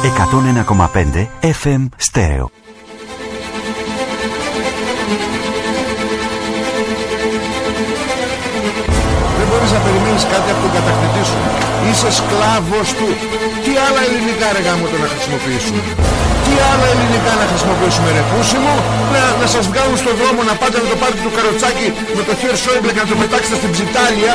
101,5 FM Stereo. Δεν μπορείς να περιμένεις κάτι από τον κατακτητή σου. Είσαι σκλάβος του. Τι άλλα ελληνικά ρε γάμο το να χρησιμοποιήσουμε; Τι άλλα ελληνικά να χρησιμοποιήσουμε ρε πούσιμο; Να, να σας βγάλουν στον δρόμο να πάτε να το πάρετε το καροτσάκι με το χέρι Σόιμπλε και να το πετάξετε στην ψιτάλια.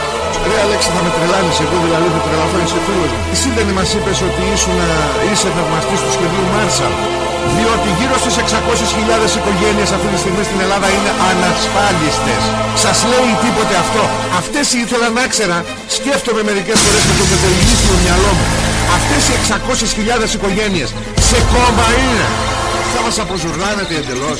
Ρε Αλέξη θα με τρελάνεις εγώ δηλαδή θα τρελαθώ είσαι φίλος μου Εσύ δεν μας είπες ότι ήσουν, είσαι θαυμαστής του σχεδίου Μάρσαλ διότι γύρω στις 600.000 οικογένειες αυτή τη στιγμή στην Ελλάδα είναι ανασφάλιστες. Σας λέει τίποτε αυτό. Αυτές ήθελα να ξέρα, σκέφτομαι μερικές φορές με το μετελγίσιο μυαλό μου. Αυτές οι 600.000 οικογένειες σε κόμμα είναι. Θα μας αποζουρνάνετε εντελώς.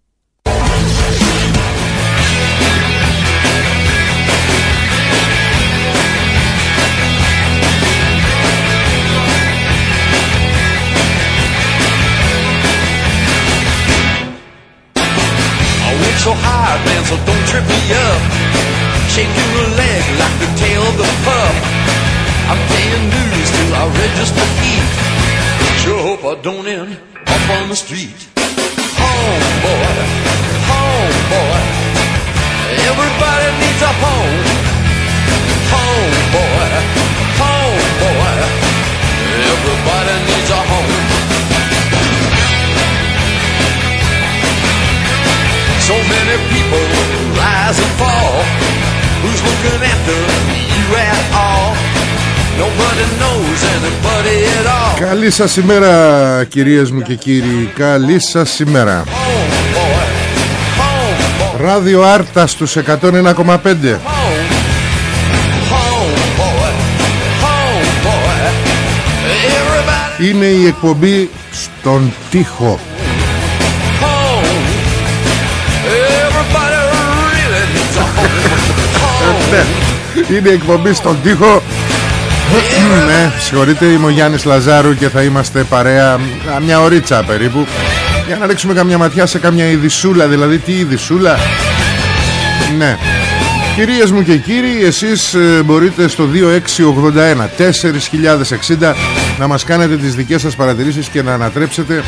So don't trip me up. Shake your leg like the tail of the pup. I'm paying dues till I register feet. Sure hope I don't end up on the street. Home, boy, home, boy. Everybody needs a home. Home, boy, home, boy. Everybody needs a home. So many people Καλή σας ημέρα, κυρίες μου και κύριοι, καλή σας ημέρα. Ράδιο Άρτα στους 101,5 είναι η εκπομπή στον τοίχο. Είναι η εκπομπή στον τοίχο. Ναι, συγχωρείτε είμαι ο Γιάννης Λαζάρου και θα είμαστε παρέα α, μια ωρίτσα περίπου. Για να ρίξουμε καμιά ματιά σε καμιά ειδισούλα δηλαδή τι ειδισούλα Ναι. Κυρίες μου και κύριοι εσείς ε, μπορείτε στο 2681 4060 να μας κάνετε τις δικές σας παρατηρήσεις και να ανατρέψετε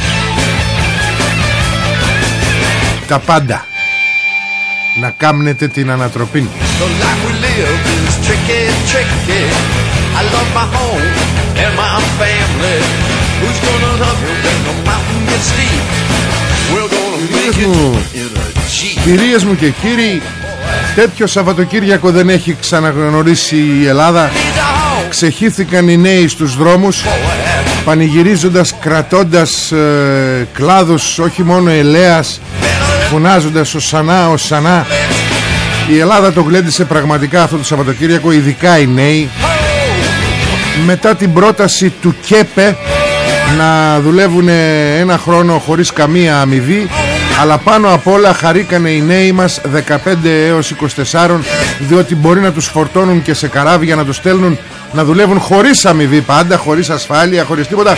τα πάντα να κάμνετε την ανατροπή The life we live is tricky, tricky. I love my home and my family. Who's gonna love you when the mountain gets steep? We're gonna make Κυρίες μου, it in a Jeep. κυρίες μου και κύριοι τέτοιο Σαββατοκύριακο δεν έχει ξαναγνωρίσει η Ελλάδα Needs a home, ξεχύθηκαν οι νέοι στους δρόμους boy. πανηγυρίζοντας κρατώντας ε, κλάδους όχι μόνο ελέας φωνάζοντας οσανά οσανά η Ελλάδα το γλέντισε πραγματικά αυτό το Σαββατοκύριακο ειδικά οι νέοι. Μετά την πρόταση του ΚΕΠΕ να δουλεύουν ένα χρόνο χωρίς καμία αμοιβή αλλά πάνω απ' όλα χαρήκανε οι νέοι μας 15 έως 24 διότι μπορεί να τους φορτώνουν και σε καράβια να τους στέλνουν να δουλεύουν χωρίς αμοιβή πάντα, χωρίς ασφάλεια, χωρίς τίποτα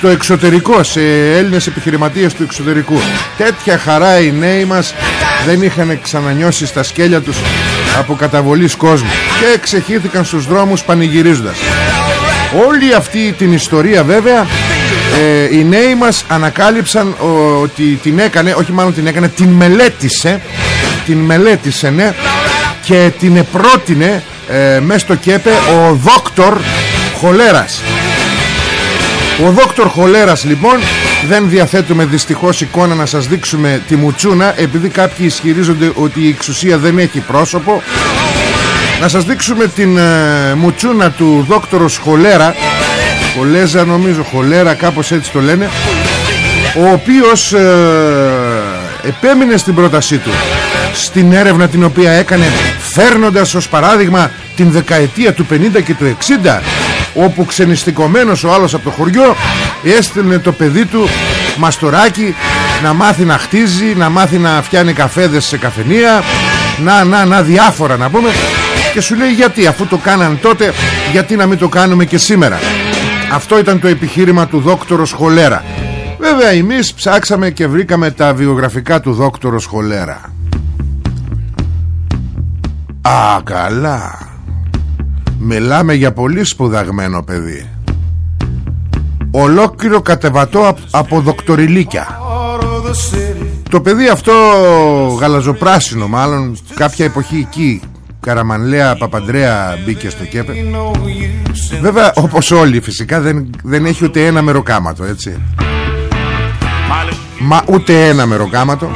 στο εξωτερικό, σε Έλληνες επιχειρηματίες του εξωτερικού. Τέτοια χαρά οι νέοι μας δεν είχαν ξανανιώσει στα σκέλια τους από καταβολής κόσμου και εξεχύθηκαν στους δρόμους πανηγυρίζοντας. Όλη αυτή την ιστορία βέβαια ε, οι νέοι μας ανακάλυψαν ο- ότι την έκανε, όχι μάλλον την έκανε, την μελέτησε, την μελέτησε ναι και την πρότεινε ε, μέσα στο ΚΕΠΕ ο δόκτωρ Χολέρας. Ο δόκτωρ Χολέρας λοιπόν δεν διαθέτουμε δυστυχώς εικόνα να σας δείξουμε τη μουτσούνα επειδή κάποιοι ισχυρίζονται ότι η εξουσία δεν έχει πρόσωπο. Να σας δείξουμε την ε, μουτσούνα του δόκτωρος Χολέρα Χολέζα νομίζω Χολέρα κάπως έτσι το λένε. Ο οποίος ε, Επέμεινε στην πρότασή του. Στην έρευνα την οποία έκανε Φέρνοντας ως παράδειγμα Την δεκαετία του 50 και του 60 Όπου ξενιστικωμένος ο άλλος από το χωριό Έστειλε το παιδί του Μαστοράκι Να μάθει να χτίζει Να μάθει να φτιάνει καφέδες σε καφενεία Να να να διάφορα να πούμε. Και σου λέει γιατί αφού το κάναν τότε γιατί να μην το κάνουμε και σήμερα. Αυτό ήταν το επιχείρημα του δόκτωρος Χολέρα βέβαια εμείς ψάξαμε και βρήκαμε τα βιογραφικά του δόκτωρος Χολέρα Α καλά Μιλάμε για πολύ σπουδαγμένο παιδί. Ολόκληρο κατεβατό από δοκτοριλίκια Το παιδί αυτό γαλαζοπράσινο μάλλον Κάποια εποχή εκεί Καραμανλέα Παπαντρέα μπήκε στο ΚΕΠΕ Βέβαια όπως όλοι φυσικά δεν, δεν έχει ούτε ένα μεροκάματο έτσι. Μα ούτε ένα μεροκάματο.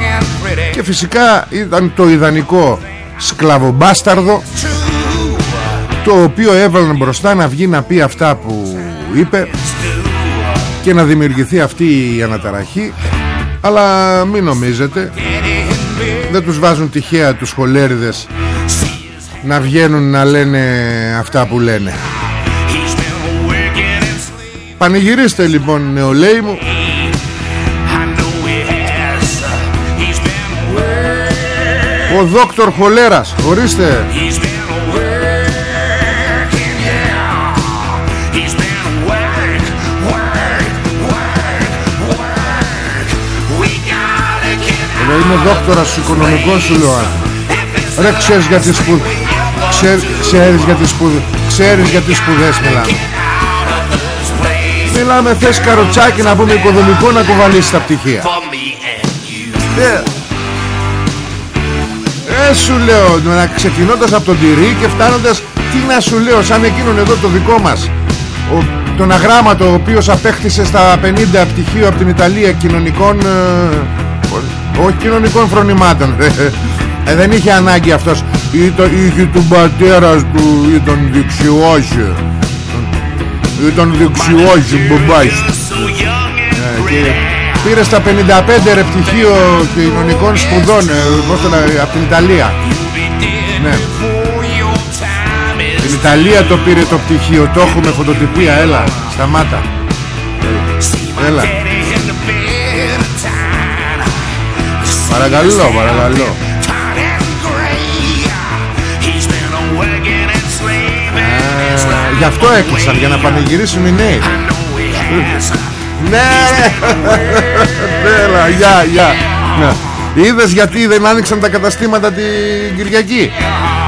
Και φυσικά ήταν το ιδανικό σκλαβομπάσταρδο Το οποίο έβαλαν μπροστά να βγει να πει αυτά που είπε Και να δημιουργηθεί αυτή η αναταραχή. Αλλά μην νομίζετε Δεν τους βάζουν τυχαία τους χολέριδες να βγαίνουν να λένε αυτά που λένε. Πανηγυρίστε λοιπόν νεολαίοι μου. Ο δόκτωρ Χολέρας Ορίστε Είναι δόκτωρας οικονομικός σου λέω Ρε ξέρεις γιατί σπουδ... ξέρεις γιατί σπουδ... Ξέρεις γιατί σπουδές μιλάμε. Μιλάμε θες καροτσάκι να πούμε οικοδομικό να κουβαλήσεις τα πτυχία. Ε, ε, σου λέω να ξεκινώντας από τον Τυρί και φτάνοντας Τι να σου λέω σαν εκείνον εδώ το δικό μας. Ο, Τον αγράμματο ο οποίος απέκτησε στα 50 πτυχίο από την Ιταλία κοινωνικών ε, Όχι κοινωνικών φρονημάτων. Ε, Δεν είχε ανάγκη αυτός. Ήταν, Είχε του πατέρας του Ήταν δεξιός Ήταν δεξιός μπαμπάς ε, και Πήρε στα 55 ρε πτυχίο κοινωνικών σπουδών ε, πώς το λέει, από την Ιταλία. Ναι. Την Ιταλία το πήρε το πτυχίο. Το έχουμε φωτοτυπία. Έλα σταμάτα. Έλα Παρακαλώ παρακαλώ. Γι' αυτό έκλεισαν για να πανηγυρίσουν οι νέοι. Ναι. Ναι. Γεια γεια. Είδες γιατί δεν άνοιξαν τα καταστήματα την Κυριακή;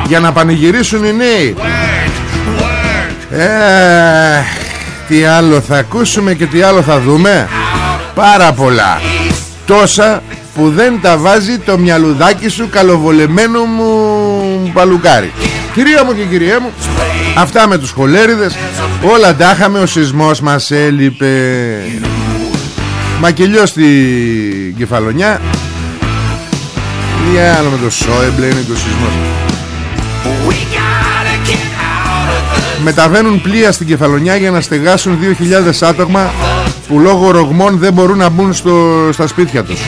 Για να πανηγυρίσουν οι νέοι. Ε, Τι άλλο θα ακούσουμε και τι άλλο θα δούμε; Πάρα πολλά. Τόσα που δεν τα βάζει το μυαλουδάκι σου καλοβολεμένο μου παλουκάρι. Κυρία μου και κυρία μου Αυτά με τους χολέριδες Όλα τα είχαμε Ο σεισμός μας έλειπε. Μακελιό στην κεφαλονιά Για άλλο με το Σόεμπλε είναι και ο σεισμός. Μεταβαίνουν πλοία στην κεφαλονιά για να στεγάσουν 2.000 άτομα που λόγω ρογμών δεν μπορούν να μπουν στο, στα σπίτια τους.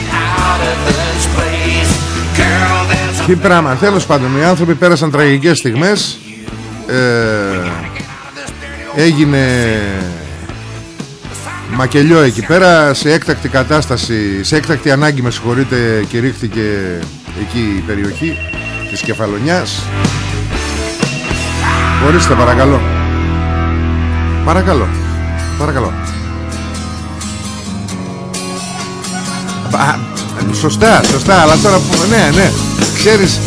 Τι πράγμα, τέλος πάντων, οι άνθρωποι πέρασαν τραγικές στιγμές. Ε, έγινε μακελιό εκεί πέρα σε έκτακτη κατάσταση σε έκτακτη ανάγκη με συγχωρείτε και ρίχθηκε εκεί η περιοχή της Κεφαλονιάς. Ορίστε παρακαλώ. Παρακαλώ Παρακαλώ. Α, Σωστά, σωστά Αλλά τώρα που... Ναι, ναι. Ξέρεις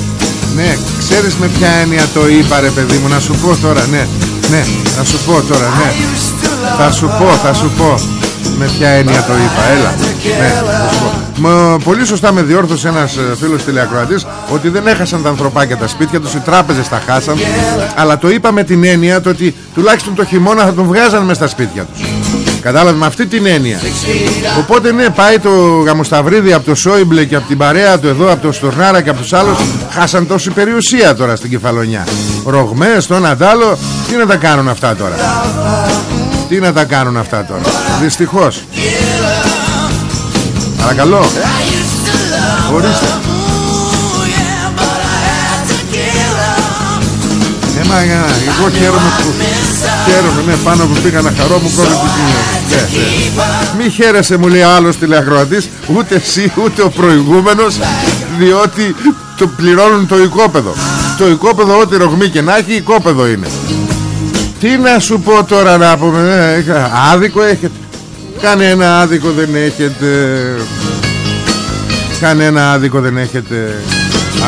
Ναι, ξέρεις με ποια έννοια το είπα ρε παιδί μου Να σου πω τώρα, ναι Ναι, θα σου πω τώρα, ναι. Θα σου πω, θα σου πω Με ποια έννοια το είπα, έλα. Ναι, θα σου πω. Μα, Πολύ σωστά με διόρθωσε ένας ε, φίλος τηλεακροατής Ότι δεν έχασαν τα ανθρωπάκια τα σπίτια τους Οι τράπεζες τα χάσαν Αλλά το είπα με την έννοια το ότι Τουλάχιστον το χειμώνα θα τον βγάζαν μέσα στα σπίτια τους Κατάλαβε με αυτή την έννοια. Οπότε ναι πάει το Γαμοσταυρίδι Από το Σόιμπλε και από την παρέα του εδώ Από το Στορνάρα και από τους άλλους. Χάσαν τόση περιουσία τώρα στην Κεφαλονιά. Ρογμές, τον αντάλλο Τι να τα κάνουν αυτά τώρα; Τι να τα κάνουν αυτά τώρα; Δυστυχώς. Παρακαλώ. Ορίστε Ε, μα, για, εγώ χαίρομαι που Χαίρομαι ναι, πάνω που πήγα να χαρώ μου πρώτη που ναι, ναι. Μη χαίρεσαι μου λέει άλλος τηλεακροατής Ούτε εσύ ούτε ο προηγούμενος Διότι το πληρώνουν το οικόπεδο. Το οικόπεδο ό,τι ρογμή και να έχει οικόπεδο είναι. Τι να σου πω τώρα να πούμε ναι, Άδικο έχετε. Κανένα άδικο δεν έχετε. Κανένα άδικο δεν έχετε.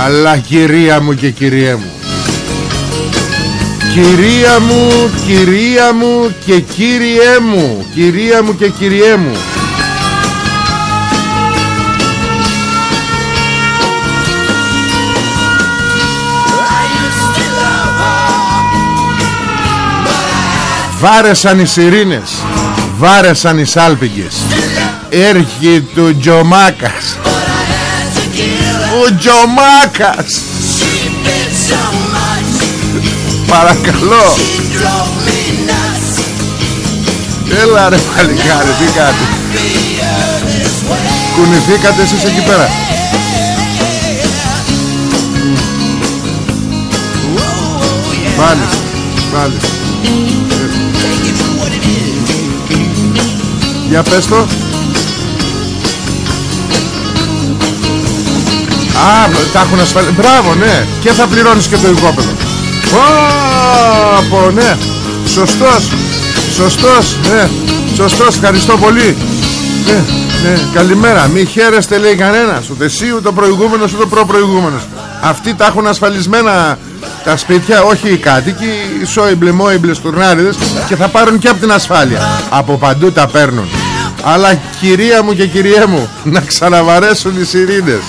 Αλλά κυρία μου και κυρία μου Κυρία μου, κυρία μου και κύριέ μου Κυρία μου και κυριέ μου. Βάρεσαν οι σιρήνες Βάρεσαν οι σάλπιγγες. Έρχεται ο Τζομάκας. Ο Τζομάκας Παρακαλώ. Έλα ρε παλικάρι τι κάτι. Κουνηθήκατε εσείς εκεί πέρα. Μάλιστα Μάλιστα. Για πες το. Α, τα έχουν ασφαλίσει Μπράβο, ναι. Και θα πληρώνεις και το οικόπεδο Πω, ναι Σωστός Σωστός, ναι Σωστός, ευχαριστώ πολύ Ναι, ναι, καλημέρα Μη χαίρεστε λέει κανένας Ούτε εσύ, ούτε ο προηγούμενος, ούτε ο προπροηγούμενος Αυτοί τα έχουν ασφαλισμένα τα σπίτια, όχι οι κάτοικοι, οι σόιμπλε, μόιμπλες, τουρνάριδες και θα πάρουν και από την ασφάλεια. Από παντού τα παίρνουν. Αλλά κυρία μου και κυριέ μου, να ξαναβαρέσουν οι σιρήνες.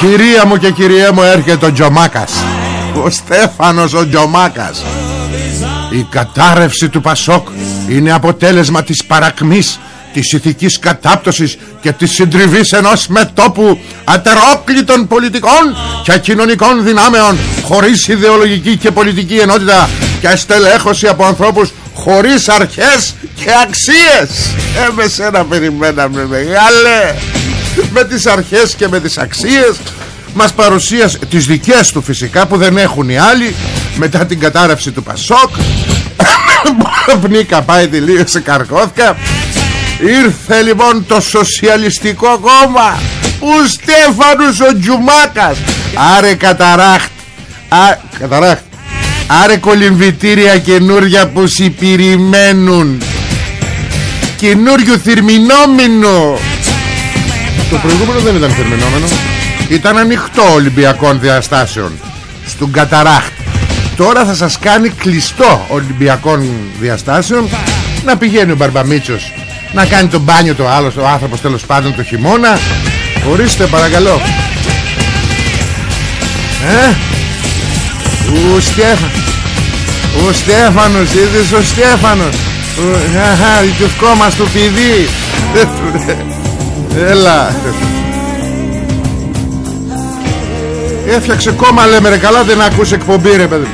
Κυρία μου και κυριέ μου έρχεται ο Τζομάκας. Ο Στέφανος ο Τζομάκας. Η κατάρρευση του Πασόκ Είναι αποτέλεσμα της παρακμής Της ηθικής κατάπτωσης Και της συντριβής ενός μετόπου Ατερόκλητων πολιτικών Και κοινωνικών δυνάμεων Χωρίς ιδεολογική και πολιτική ενότητα Και στελέχωση από ανθρώπους Χωρίς αρχές και αξίες. Ε με σένα περιμέναμε μεγάλε με τις αρχές και με τις αξίες μας παρουσίασε τις δικές του φυσικά που δεν έχουν οι άλλοι μετά την κατάρρευση του Πασόκ. Πνίκα πάει τελείωσε καρκώθηκα ήρθε λοιπόν το σοσιαλιστικό κόμμα ο Στέφανος ο Τζουμάκας. Άρε καταράχτ Α, καταράχτ. Άρε κολυμβητήρια καινούρια που συμπεριμένουν Καινούριο θερμινόμενο το προηγούμενο δεν ήταν θερμινόμενο. Ήταν ανοιχτό Ολυμπιακών διαστάσεων Στον Καταράχτ Τώρα θα σας κάνει κλειστό Ολυμπιακών διαστάσεων Να πηγαίνει ο Μπαρμπαμίτσος Να κάνει το μπάνιο το άλλο Ο άνθρωπος τέλος πάντων το χειμώνα. Ορίστε παρακαλώ. Ε; Ο Στέφανος Ο Στέφανος Είδες ο Στέφανος. Αχα, το κόμμα στο παιδί Έλα. Έφτιαξε κόμμα λέμε ρε. Καλά δεν ακούς εκπομπή ρε παιδί.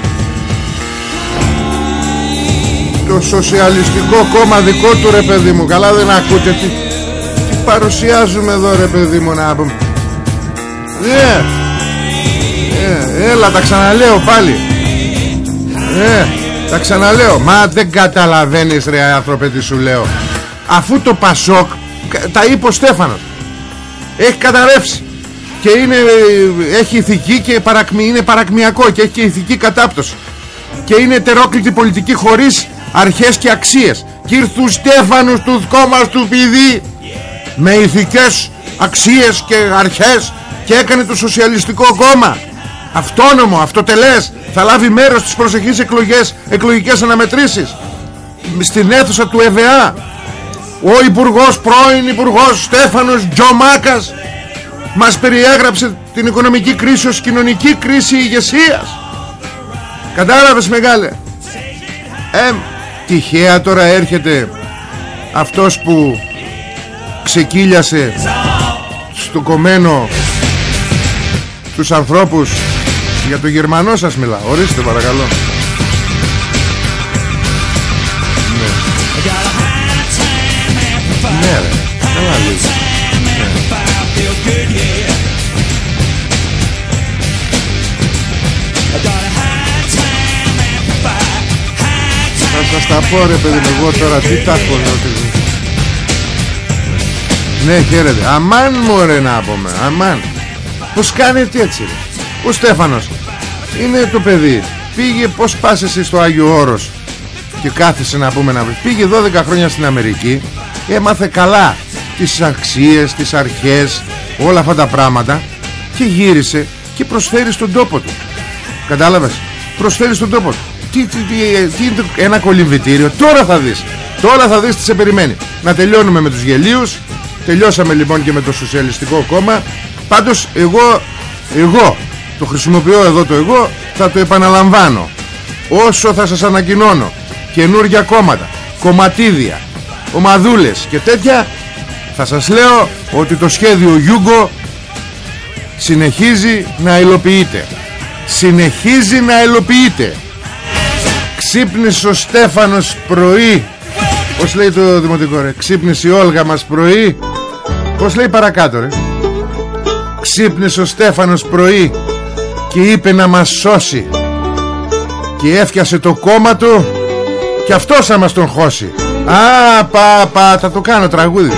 Το σοσιαλιστικό κόμμα δικό του ρε παιδί μου. Καλά δεν ακούτε τι, τι παρουσιάζουμε εδώ ρε παιδί μου να πούμε. Ε, ε, Έλα τα ξαναλέω πάλι. Ε τα ξαναλέω. Μα δεν καταλαβαίνεις ρε άνθρωπε τι σου λέω. Αφού το Πασόκ τα είπε ο Στέφανος. Έχει καταρρεύσει. Και είναι, έχει ηθική και παρακμι, είναι παρακμιακό και έχει και ηθική κατάπτωση. Και είναι ετερόκλητη πολιτική χωρίς αρχές και αξίες. Και ήρθε ο Στέφανος του κόμμας του παιδί με ηθικές αξίες και αρχές και έκανε το σοσιαλιστικό κόμμα. Αυτόνομο, αυτοτελές. Θα λάβει μέρος στις προσεχείς εκλογές εκλογικές αναμετρήσεις. Στην αίθουσα του ΕΒΑ ο Υπουργός, πρώην Υπουργός Στέφανος Τζομάκας μας περιέγραψε την οικονομική κρίση ως κοινωνική κρίση ηγεσίας. Κατάλαβες μεγάλε; Ε, τυχαία τώρα έρχεται αυτός που ξεκύλιασε στο κομμένο τους ανθρώπους. Για το Γερμανό σας μιλά ορίστε παρακαλώ τα πω ρε παιδί μου εγώ τώρα τι τα έχω Ναι χαίρετε. Αμάν μωρέ να πούμε Αμάν. Πως κάνετε έτσι ρε. Ο Στέφανος Είναι το παιδί. Πήγε πως πας εσύ στο Άγιο Όρος Και κάθισε να πούμε να βρεις. Πήγε 12 χρόνια στην Αμερική Έμαθε καλά Τις αξίες, τις αρχές Όλα αυτά τα πράγματα Και γύρισε και προσφέρει στον τόπο του. Κατάλαβες; Προσφέρει στον τόπο του τι, τι, τι, τι, ένα κολυμβητήριο. Τώρα θα δεις. Τώρα θα δεις τι σε περιμένει. Να τελειώνουμε με τους γελίους. Τελειώσαμε λοιπόν και με το Σοσιαλιστικό Κόμμα. Πάντως εγώ Εγώ το χρησιμοποιώ εδώ το εγώ Θα το επαναλαμβάνω. Όσο θα σας ανακοινώνω Καινούργια κόμματα Κομματίδια Ομαδούλες και τέτοια Θα σας λέω ότι το σχέδιο Γιούγκο Συνεχίζει να υλοποιείται. Συνεχίζει να υλοποιείται Ξύπνησε ο Στέφανος πρωί. Πώς λέει το δημοτικό ρε; Ξύπνησε η Όλγα μας πρωί. Πώς λέει παρακάτω ρε; Ξύπνησε ο Στέφανος πρωί Και είπε να μας σώσει. Και έφτιασε το κόμμα του Και αυτός θα μας τον χώσει. Α πα πα θα το κάνω τραγούδι.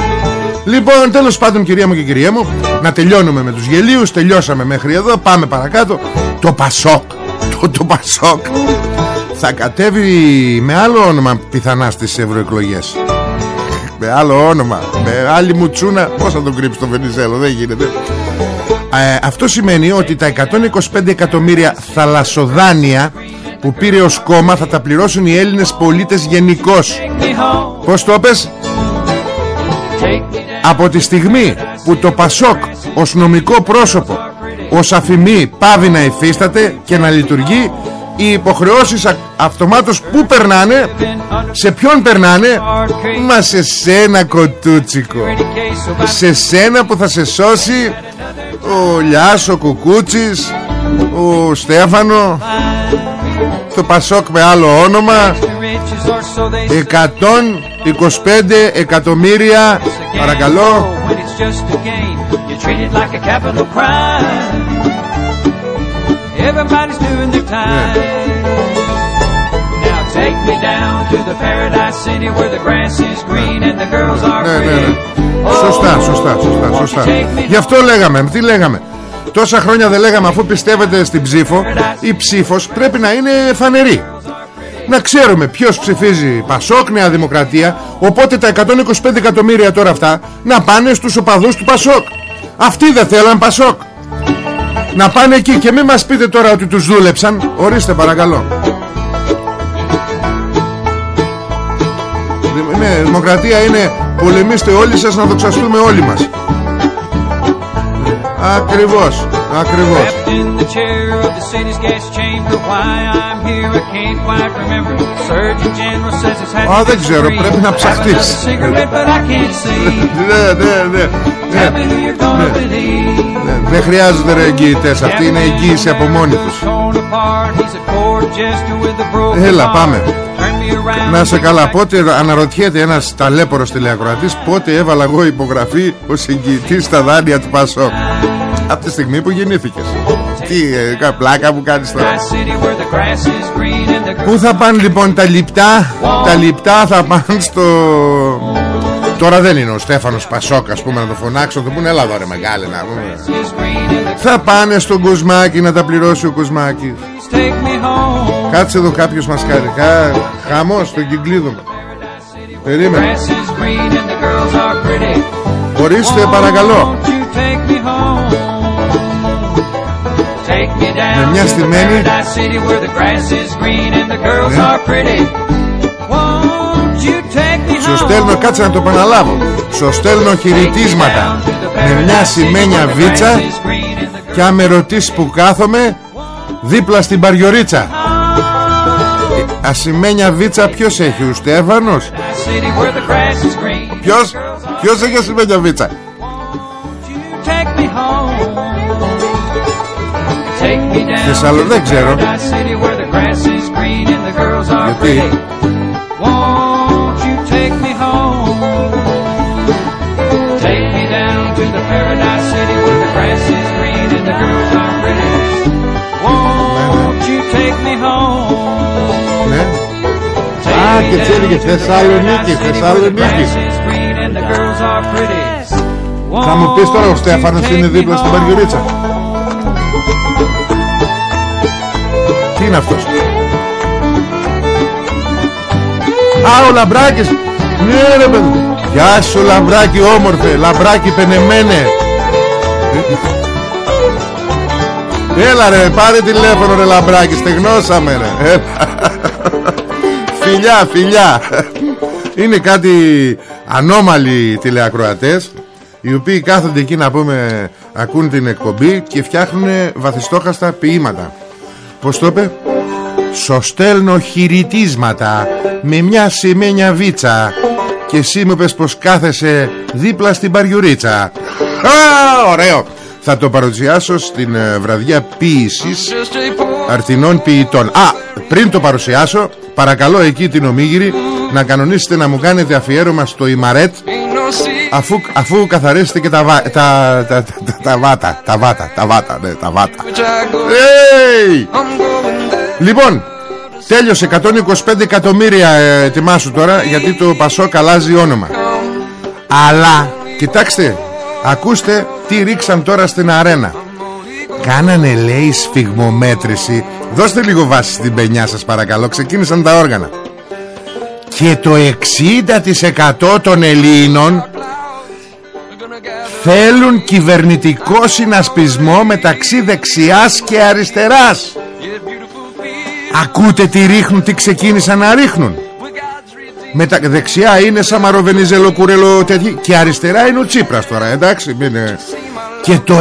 Λοιπόν τέλος πάντων κυρία μου και κυρία μου Να τελειώνουμε με τους γελίους. Τελειώσαμε μέχρι εδώ. Πάμε παρακάτω. Το Πασόκ. Το, το Πασόκ θα κατέβει με άλλο όνομα πιθανά στις ευρωεκλογές. Με άλλο όνομα με άλλη μουτσούνα. Πως θα τον κρύψει το Βενιζέλο δεν γίνεται. Ε, αυτό σημαίνει ότι τα 125 εκατομμύρια θαλασσοδάνεια που πήρε ως κόμμα θα τα πληρώσουν οι Έλληνες πολίτες γενικώς. πως το πες; Από τη στιγμή που το Πασόκ ως νομικό πρόσωπο ως αφημί πάβει να υφίσταται και να λειτουργεί οι υποχρεώσεις αυτομάτως που περνάνε σε ποιον περνάνε; Μα σε σένα κοτούτσικο. Σε σένα που θα σε σώσει ο Λιάς, ο Κουκούτσης ο Στέφανο το Πασόκ με άλλο όνομα. 125 εκατομμύρια παρακαλώ. Everybody's doing their time. Now take me down to the paradise city where the grass is green and the girls are ναι, ναι, ναι. Oh, σωστά, σωστά, σωστά, σωστά. Γι' αυτό λέγαμε, τι λέγαμε. Τόσα χρόνια δεν λέγαμε αφού πιστεύετε στην ψήφο Η ψήφος πρέπει να είναι φανερή Να ξέρουμε ποιος ψηφίζει Πασόκ, Νέα Δημοκρατία Οπότε τα 125 εκατομμύρια τώρα αυτά Να πάνε στους οπαδούς του Πασόκ Αυτοί δεν θέλαν Πασόκ να πάνε εκεί και μην μας πείτε τώρα ότι τους δούλεψαν. Ορίστε παρακαλώ. Ναι, δημοκρατία είναι πολεμήστε όλοι σας να δοξαστούμε όλοι μας Ακριβώς Ακριβώς. Α, δεν ξέρω, πρέπει να ψαχτείς. Ναι, ναι, ναι Δεν χρειάζονται ρε εγγυητές Αυτοί είναι εγγύηση από μόνοι τους Έλα πάμε. Να σε καλά. Πότε αναρωτιέται ένας ταλέπορος τηλεακροατής Πότε έβαλα εγώ υπογραφή ως εγγυητής στα δάνεια του Πασόκ από τη στιγμή που γεννήθηκες. Τι ε, πλάκα που κάνεις τώρα. Πού θα πάνε λοιπόν τα λιπτά; Τα λιπτά θα πάνε στο Τώρα δεν είναι ο Στέφανος Πασόκ ας πούμε να το φωνάξω Το πούνε έλα εδώ ρε μεγάλη να πούμε Θα πάνε στον Κοσμάκη να τα πληρώσει ο Κοσμάκης Κάτσε εδώ κάποιος μας κάνει. Χαμός στον κυκλίδο. Περίμενε. Ορίστε παρακαλώ. Με μια στημένη Σου στέλνω κάτσε να το επαναλάβω Σου στέλνω χειριτίσματα Με μια σημαίνια βίτσα Και αν με ρωτήσεις που κάθομαι Δίπλα στην παριορίτσα Ασημένια βίτσα ποιος έχει ο Στέφανος; City where the grass is green. Ποιος Ποιος έχει ασημένια βίτσα; Take me home. Take me down Θεσσαλο- to δεν the ξέρω. paradise και έτσι down έλεγε to the Θεσσαλονίκη, paradise city where the Θεσσαλονίκη. grass is green and the girls are pretty. Θα μου πεις τώρα ο Won't you Στέφανος take είναι me δίπλα στην home? Παριωρίτσα Τι είναι αυτός; Α ο Λαμπράκης. Ναι ρε παιδί. Γεια σου Λαμπράκη όμορφε. Λαμπράκη πενεμένε. Έλα ρε πάρε τηλέφωνο ρε Λαμπράκη. Στεγνώσαμε ρε. Έλα. Φιλιά φιλιά. Είναι κάτι ανώμαλοι τηλεακροατές οι οποίοι κάθονται εκεί να πούμε ακούν την εκπομπή και φτιάχνουν βαθιστόχαστα ποίηματα. Πώς το είπε; Σω στέλνω χειριτίσματα με μια σημαίνια βίτσα και εσύ μου πες πως κάθεσαι δίπλα στην παριουρίτσα Α, ωραίο Θα το παρουσιάσω στην ε, βραδιά ποίησης αρτινών ποιητών Α, πριν το παρουσιάσω Παρακαλώ εκεί την Ομίγυρη Να κανονίσετε να μου κάνετε αφιέρωμα στο Ιμαρέτ Αφού, αφού καθαρίσετε και τα, βα- τα, τα, τα, τα, τα βάτα Τα βάτα, τα βάτα, ναι, τα βάτα Hey! Λοιπόν, τέλειωσε 125 εκατομμύρια ε, ετοιμάσου τώρα γιατί το Πασόκ αλλάζει όνομα. Αλλά, κοιτάξτε, ακούστε τι ρίξαν τώρα στην αρένα. Κάνανε λέει σφιγμομέτρηση. Δώστε λίγο βάση στην πενιά σας παρακαλώ. Ξεκίνησαν τα όργανα. Και το 60% των Ελλήνων Θέλουν κυβερνητικό συνασπισμό μεταξύ δεξιάς και αριστεράς. Ακούτε τι ρίχνουν, τι ξεκίνησαν να ρίχνουν Μετα... Δεξιά είναι Σαμαροβενιζέλο Κουρέλο τέτοιο Και αριστερά είναι ο Τσίπρας τώρα εντάξει μην είναι... Και το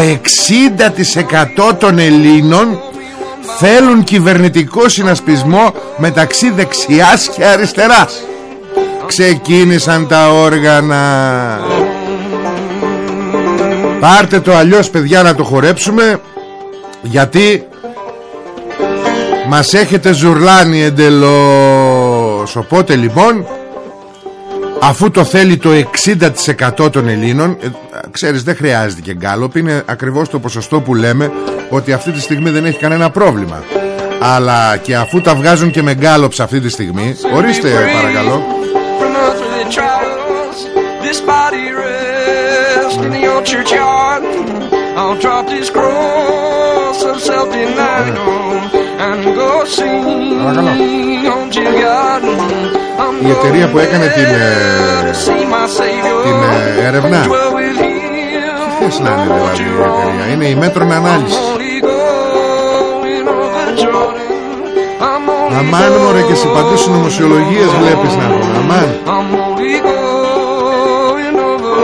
60% των Ελλήνων Θέλουν κυβερνητικό συνασπισμό Μεταξύ δεξιάς και αριστεράς. Ξεκίνησαν τα όργανα. Πάρτε το αλλιώς παιδιά να το χορέψουμε Γιατί μας έχετε ζουρλάνει εντελώς Οπότε λοιπόν Αφού το θέλει το 60% των Ελλήνων ε, Ξέρεις δεν χρειάζεται και γκάλωπ. Είναι ακριβώς το ποσοστό που λέμε Ότι αυτή τη στιγμή δεν έχει κανένα πρόβλημα. Αλλά και αφού τα βγάζουν και με γκάλωπ αυτή τη στιγμή Ορίστε παρακαλώ. From earthly trials, this body rests in your churchyard. I'll drop this cross of self-denial and go sing Παρακαλώ. on your garden. I'm Η εταιρεία που έκανε την, ε, going to see my Savior. την ε, έρευνα Dwell with him. Θες να είναι δηλαδή η εταιρεία; Είναι η μέτρων ανάλυσης Only going over Jordan. I'm only Αμάν μωρέ και σε παντού συνωμοσιολογίες βλέπεις να πω Αμάν I'm only going over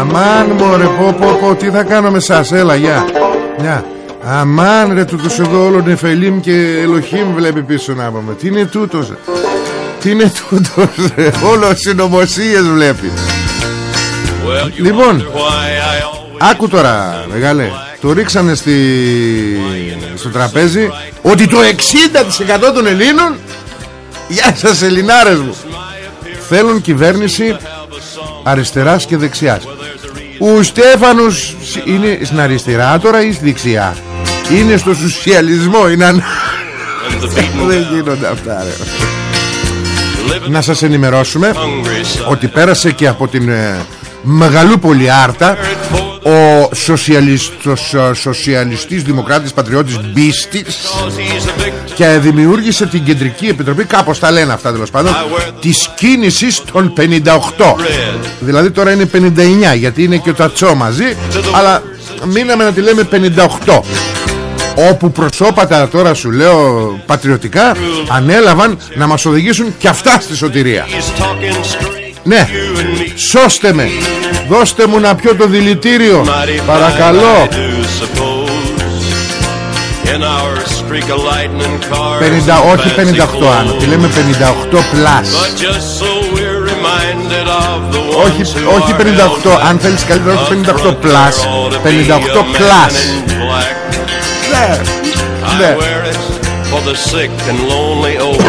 Αμάν μωρέ πω πω πω Τι θα κάνω με σας; Έλα γεια Γεια Αμάν ρε τούτος εδώ όλο Νεφελίμ και Ελοχήμ βλέπει πίσω να πούμε Τι είναι τούτος Τι είναι τούτος ρε; Όλο συνωμοσίες βλέπει. Λοιπόν Άκου τώρα μεγάλε. Το ρίξανε στη... στο τραπέζι Ότι το 60% των Ελλήνων Γεια σας Ελληνάρες μου Θέλουν κυβέρνηση αριστεράς και δεξιάς. Ο Στέφανος είναι στην αριστερά τώρα ή στη δεξιά; Είναι στο σοσιαλισμό Είναι αν... Δεν γίνονται αυτά ρε. Να σας ενημερώσουμε Ότι πέρασε και από την ε, Μεγαλούπολη Άρτα Ο σοσιαλιστός, σοσιαλιστής δημοκράτης πατριώτης Μπίστης και δημιούργησε την Κεντρική Επιτροπή. Κάπως τα λένε αυτά τέλος πάντων της κίνησης των 58 δηλαδή τώρα είναι 59 γιατί είναι και ο Τατσό μαζί αλλά μείναμε να τη λέμε 58 όπου προσώπατα τώρα σου λέω πατριωτικά ανέλαβαν να μας οδηγήσουν και αυτά στη σωτηρία. Ναι σώστε με. Δώστε μου να πιω το δηλητήριο. Παρακαλώ. In our streak of lightning cars 50, and όχι fancy 58 άνω clothes. Τη λέμε 58 plus. But just so we're reminded of the ones Όχι, who όχι are 58 held Αν θέλεις καλύτερα όχι 58 back. plus. Ought to be 58 a Ναι, I ναι. wear it for the sick and lonely old.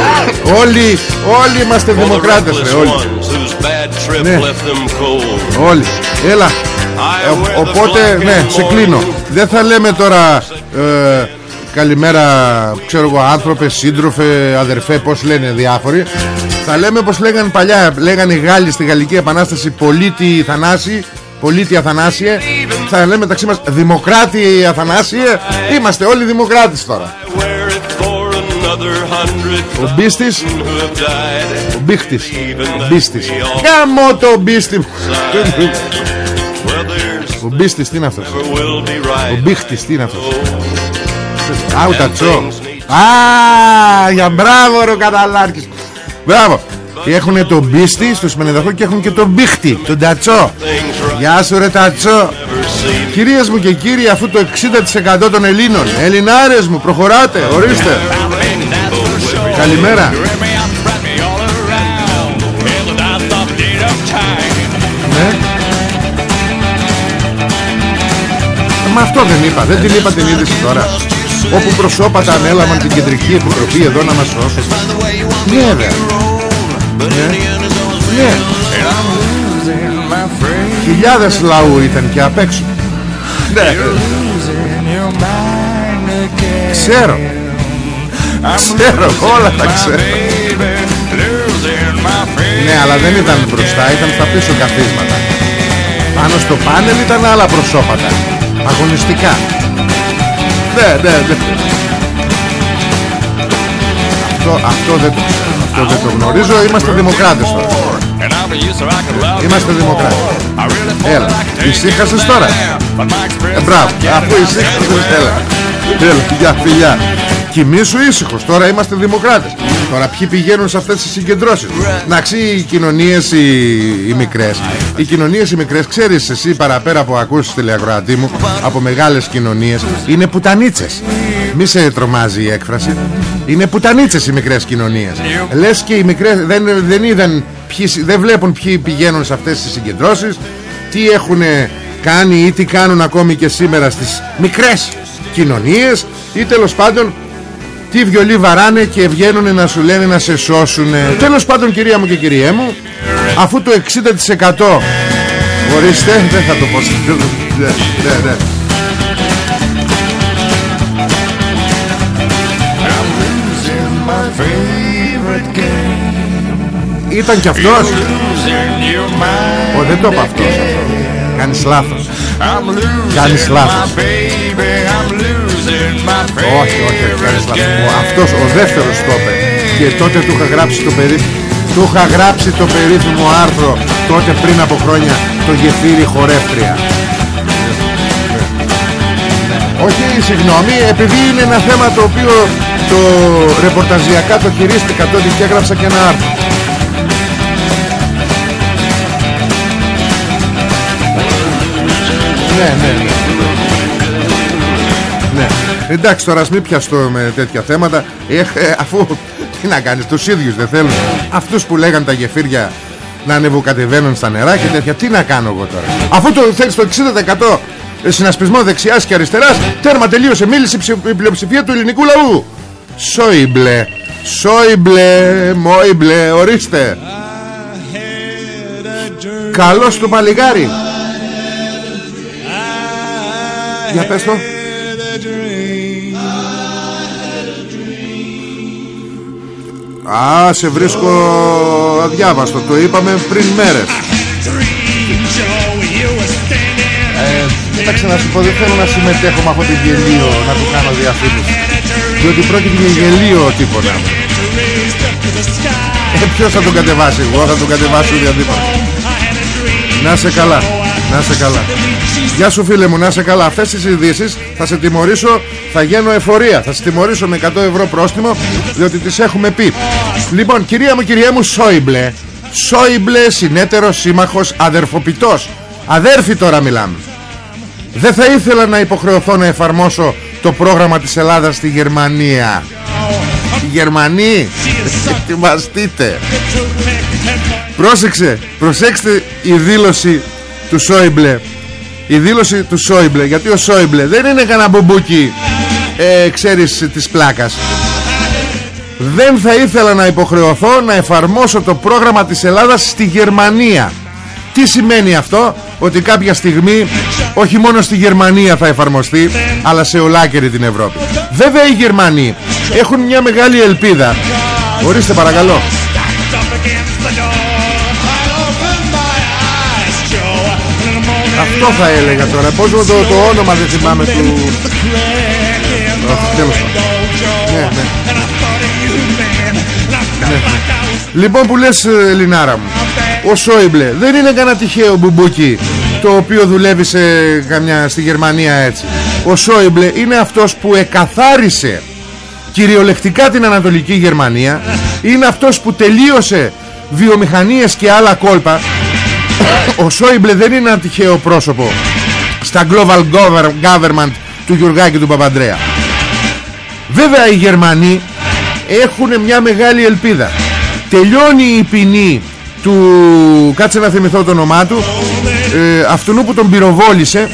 Όλοι, όλοι είμαστε For the δημοκράτες ρε, reckless όλοι ones whose bad trip Ναι. left them cold. Όλοι Έλα I Ε, wear the Οπότε black ναι and σε κλείνω morning. Δεν θα λέμε τώρα ε, Καλημέρα Ξέρω εγώ άνθρωπε, σύντροφε, αδερφέ Πως λένε διάφοροι Θα λέμε πως λέγανε παλιά Λέγανε οι Γάλλοι στη Γαλλική Επανάσταση Πολίτη Θανάση Πολίτη Αθανάσιε. Θα λέμε μεταξύ μας Δημοκράτη Αθανάσιε Είμαστε όλοι δημοκράτες τώρα. I wear it for another hundred Ο Μπίστης. Who have died. Ο Μπίχτης. Even Ο that Μπίστης. We all Γάμο το Μπίστη Well, there's Ο Μπίστης τι είναι αυτός; Never will be Ο right. Μπίχτης τι είναι αυτός; Oh, Άου τα τσό Α, για μπράβο ρε ο καταλάρκης. Μπράβο. Και έχουν τον μπίστη στο σημενεδαχό και έχουν και τον μπίχτη Τον τατσό. Things right Γεια σου ρε τατσό. Never seem Κυρίες μου και κύριοι αφού το 60% των Ελλήνων Ελληνάρες μου προχωράτε ορίστε. Καλημέρα. Ναι. Μα αυτό δεν είπα, δεν την είπα την είδηση τώρα. Όπου προσώπατα ανέλαβαν την κεντρική επιτροπή εδώ να μας σώσουν Ναι δε Ναι. Ναι. Χιλιάδες λαού ήταν και απ' έξω. Ναι. Ξέρω. Ξέρω, όλα τα ξέρω. Ναι, αλλά δεν ήταν μπροστά, ήταν στα πίσω καθίσματα. Πάνω στο πάνελ ήταν άλλα προσώπατα. Αγωνιστικά. Ναι, ναι, ναι. Αυτό, αυτό δεν το ξέρω Αυτό δεν το γνωρίζω, είμαστε δημοκράτες τώρα. Είμαστε δημοκράτες. Έλα, ησύχασες τώρα. Ε, Μπράβο, αφού ησύχασες έλα. Έλα, για φιλιά. Κοιμήσου ήσυχος, τώρα είμαστε δημοκράτες. Τώρα ποιοι πηγαίνουν σε αυτές τις συγκεντρώσεις. Εντάξει οι κοινωνίες οι, οι μικρές. Οι κοινωνίες οι μικρές Ξέρεις εσύ παραπέρα που ακούσεις τηλεακροατή μου Από μεγάλες κοινωνίες Είναι πουτανίτσες. Μη σε τρομάζει η έκφραση Είναι πουτανίτσες οι μικρές κοινωνίες Λες και οι μικρές δεν, δεν είδαν ποιοι, Δεν βλέπουν ποιοι πηγαίνουν σε αυτές τις συγκεντρώσεις Τι έχουν κάνει ή τι κάνουν ακόμη και σήμερα στις μικρές κοινωνίες ή τέλος πάντων τι βιολί βαράνε και βγαίνουν να σου λένε να σε σώσουν τέλος πάντων κυρία μου και κυριέ μου αφού το 60% ορίστε δεν θα το πω ναι, ναι, ναι. Ήταν κι αυτός. Ω, δεν το είπα αυτός. Κάνεις λάθος. Κάνεις λάθος. Όχι, όχι, όχι, κάνεις λάθος. Ο- Αυτός, ο δεύτερος το είπε. Και τότε του είχα γράψει το περίφημο Του είχα γράψει το περίφημο άρθρο Τότε πριν από χρόνια Το γεφύρι χορεύτρια όχι, συγγνώμη, επειδή είναι ένα θέμα το οποίο το ρεπορταζιακά το χειρίστηκα τότε και έγραψα και ένα άρθρο. Ναι, ναι, ναι. Ναι. Εντάξει τώρα ας μην πιαστώ με τέτοια θέματα ε, ε, Αφού τι να κάνεις τους ίδιους δεν θέλουν Αυτούς που λέγαν τα γεφύρια να ανεβοκατεβαίνουν στα νερά και τέτοια Τι να κάνω εγώ τώρα Αφού το θέλεις το 60% συνασπισμό δεξιάς και αριστεράς. Τέρμα τελείωσε. Μίλησε η ψη- η πλειοψηφία του ελληνικού λαού. Σόιμπλε. Σόιμπλε. Μόιμπλε. Ορίστε. Καλώς το παλιγάρι Για πες το. Α, σε βρίσκω αδιάβαστο. Το είπαμε πριν μέρες. ε, Κοίταξε να σου πω Δεν θέλω να συμμετέχω με αυτό το γελίο Να του κάνω διαφήμιση. Διότι πρόκειται για γελίο τίποτα. Ε, Ποιος θα τον κατεβάσει Εγώ θα τον κατεβάσω οποιαδήποτε. Να σε καλά Να σε καλά. Γεια σου φίλε μου να σε καλά. Αυτές τις ειδήσεις θα σε τιμωρήσω Θα γίνω εφορία. Θα σε τιμωρήσω με 100 ευρώ πρόστιμο Διότι τις έχουμε πει. Λοιπόν κυρία μου κυρία μου Σόιμπλε. Σόιμπλε συνέτερος σύμμαχος αδερφοποιητός Αδέρφη τώρα μιλάμε δεν θα ήθελα να υποχρεωθώ να εφαρμόσω το πρόγραμμα της Ελλάδας στη Γερμανία. Οι Γερμανοί ετοιμαστείτε. Πρόσεξε Προσέξτε η δήλωση του Σόιμπλε. Η δήλωση του Σόιμπλε Γιατί ο Σόιμπλε δεν είναι κανένα μπουμπούκι ε, Ξέρεις της πλάκας. Δεν θα ήθελα να υποχρεωθώ να εφαρμόσω το πρόγραμμα της Ελλάδας στη Γερμανία. Τι σημαίνει αυτό; Ότι κάποια στιγμή όχι μόνο στη Γερμανία θα εφαρμοστεί Αλλά σε ολάκερη την Ευρώπη. Βέβαια οι Γερμανοί έχουν μια μεγάλη ελπίδα. Ορίστε παρακαλώ. Αυτό θα έλεγα τώρα. Πώς μου το, το όνομα δεν θυμάμαι του Αχ, τέλος πάντων. Ναι, ναι. Λοιπόν που λες ε, Ελληνάρα μου Ο Σόιμπλε δεν είναι κανένα τυχαίο μπουμπούκι Το οποίο δουλεύει σε καμιά, στη Γερμανία έτσι. Ο Σόιμπλε είναι αυτός που εκαθάρισε Κυριολεκτικά την Ανατολική Γερμανία. Είναι αυτός που τελείωσε Βιομηχανίες και άλλα κόλπα. Ο Σόιμπλε δεν είναι ένα τυχαίο πρόσωπο Στα Global Government Του Γιουργάκη του Παπαντρέα. Βέβαια οι Γερμανοί έχουν μια μεγάλη ελπίδα. Τελειώνει η ποινή του κάτσε να θυμηθώ το όνομά του. Ε, αυτού που τον πυροβόλησε.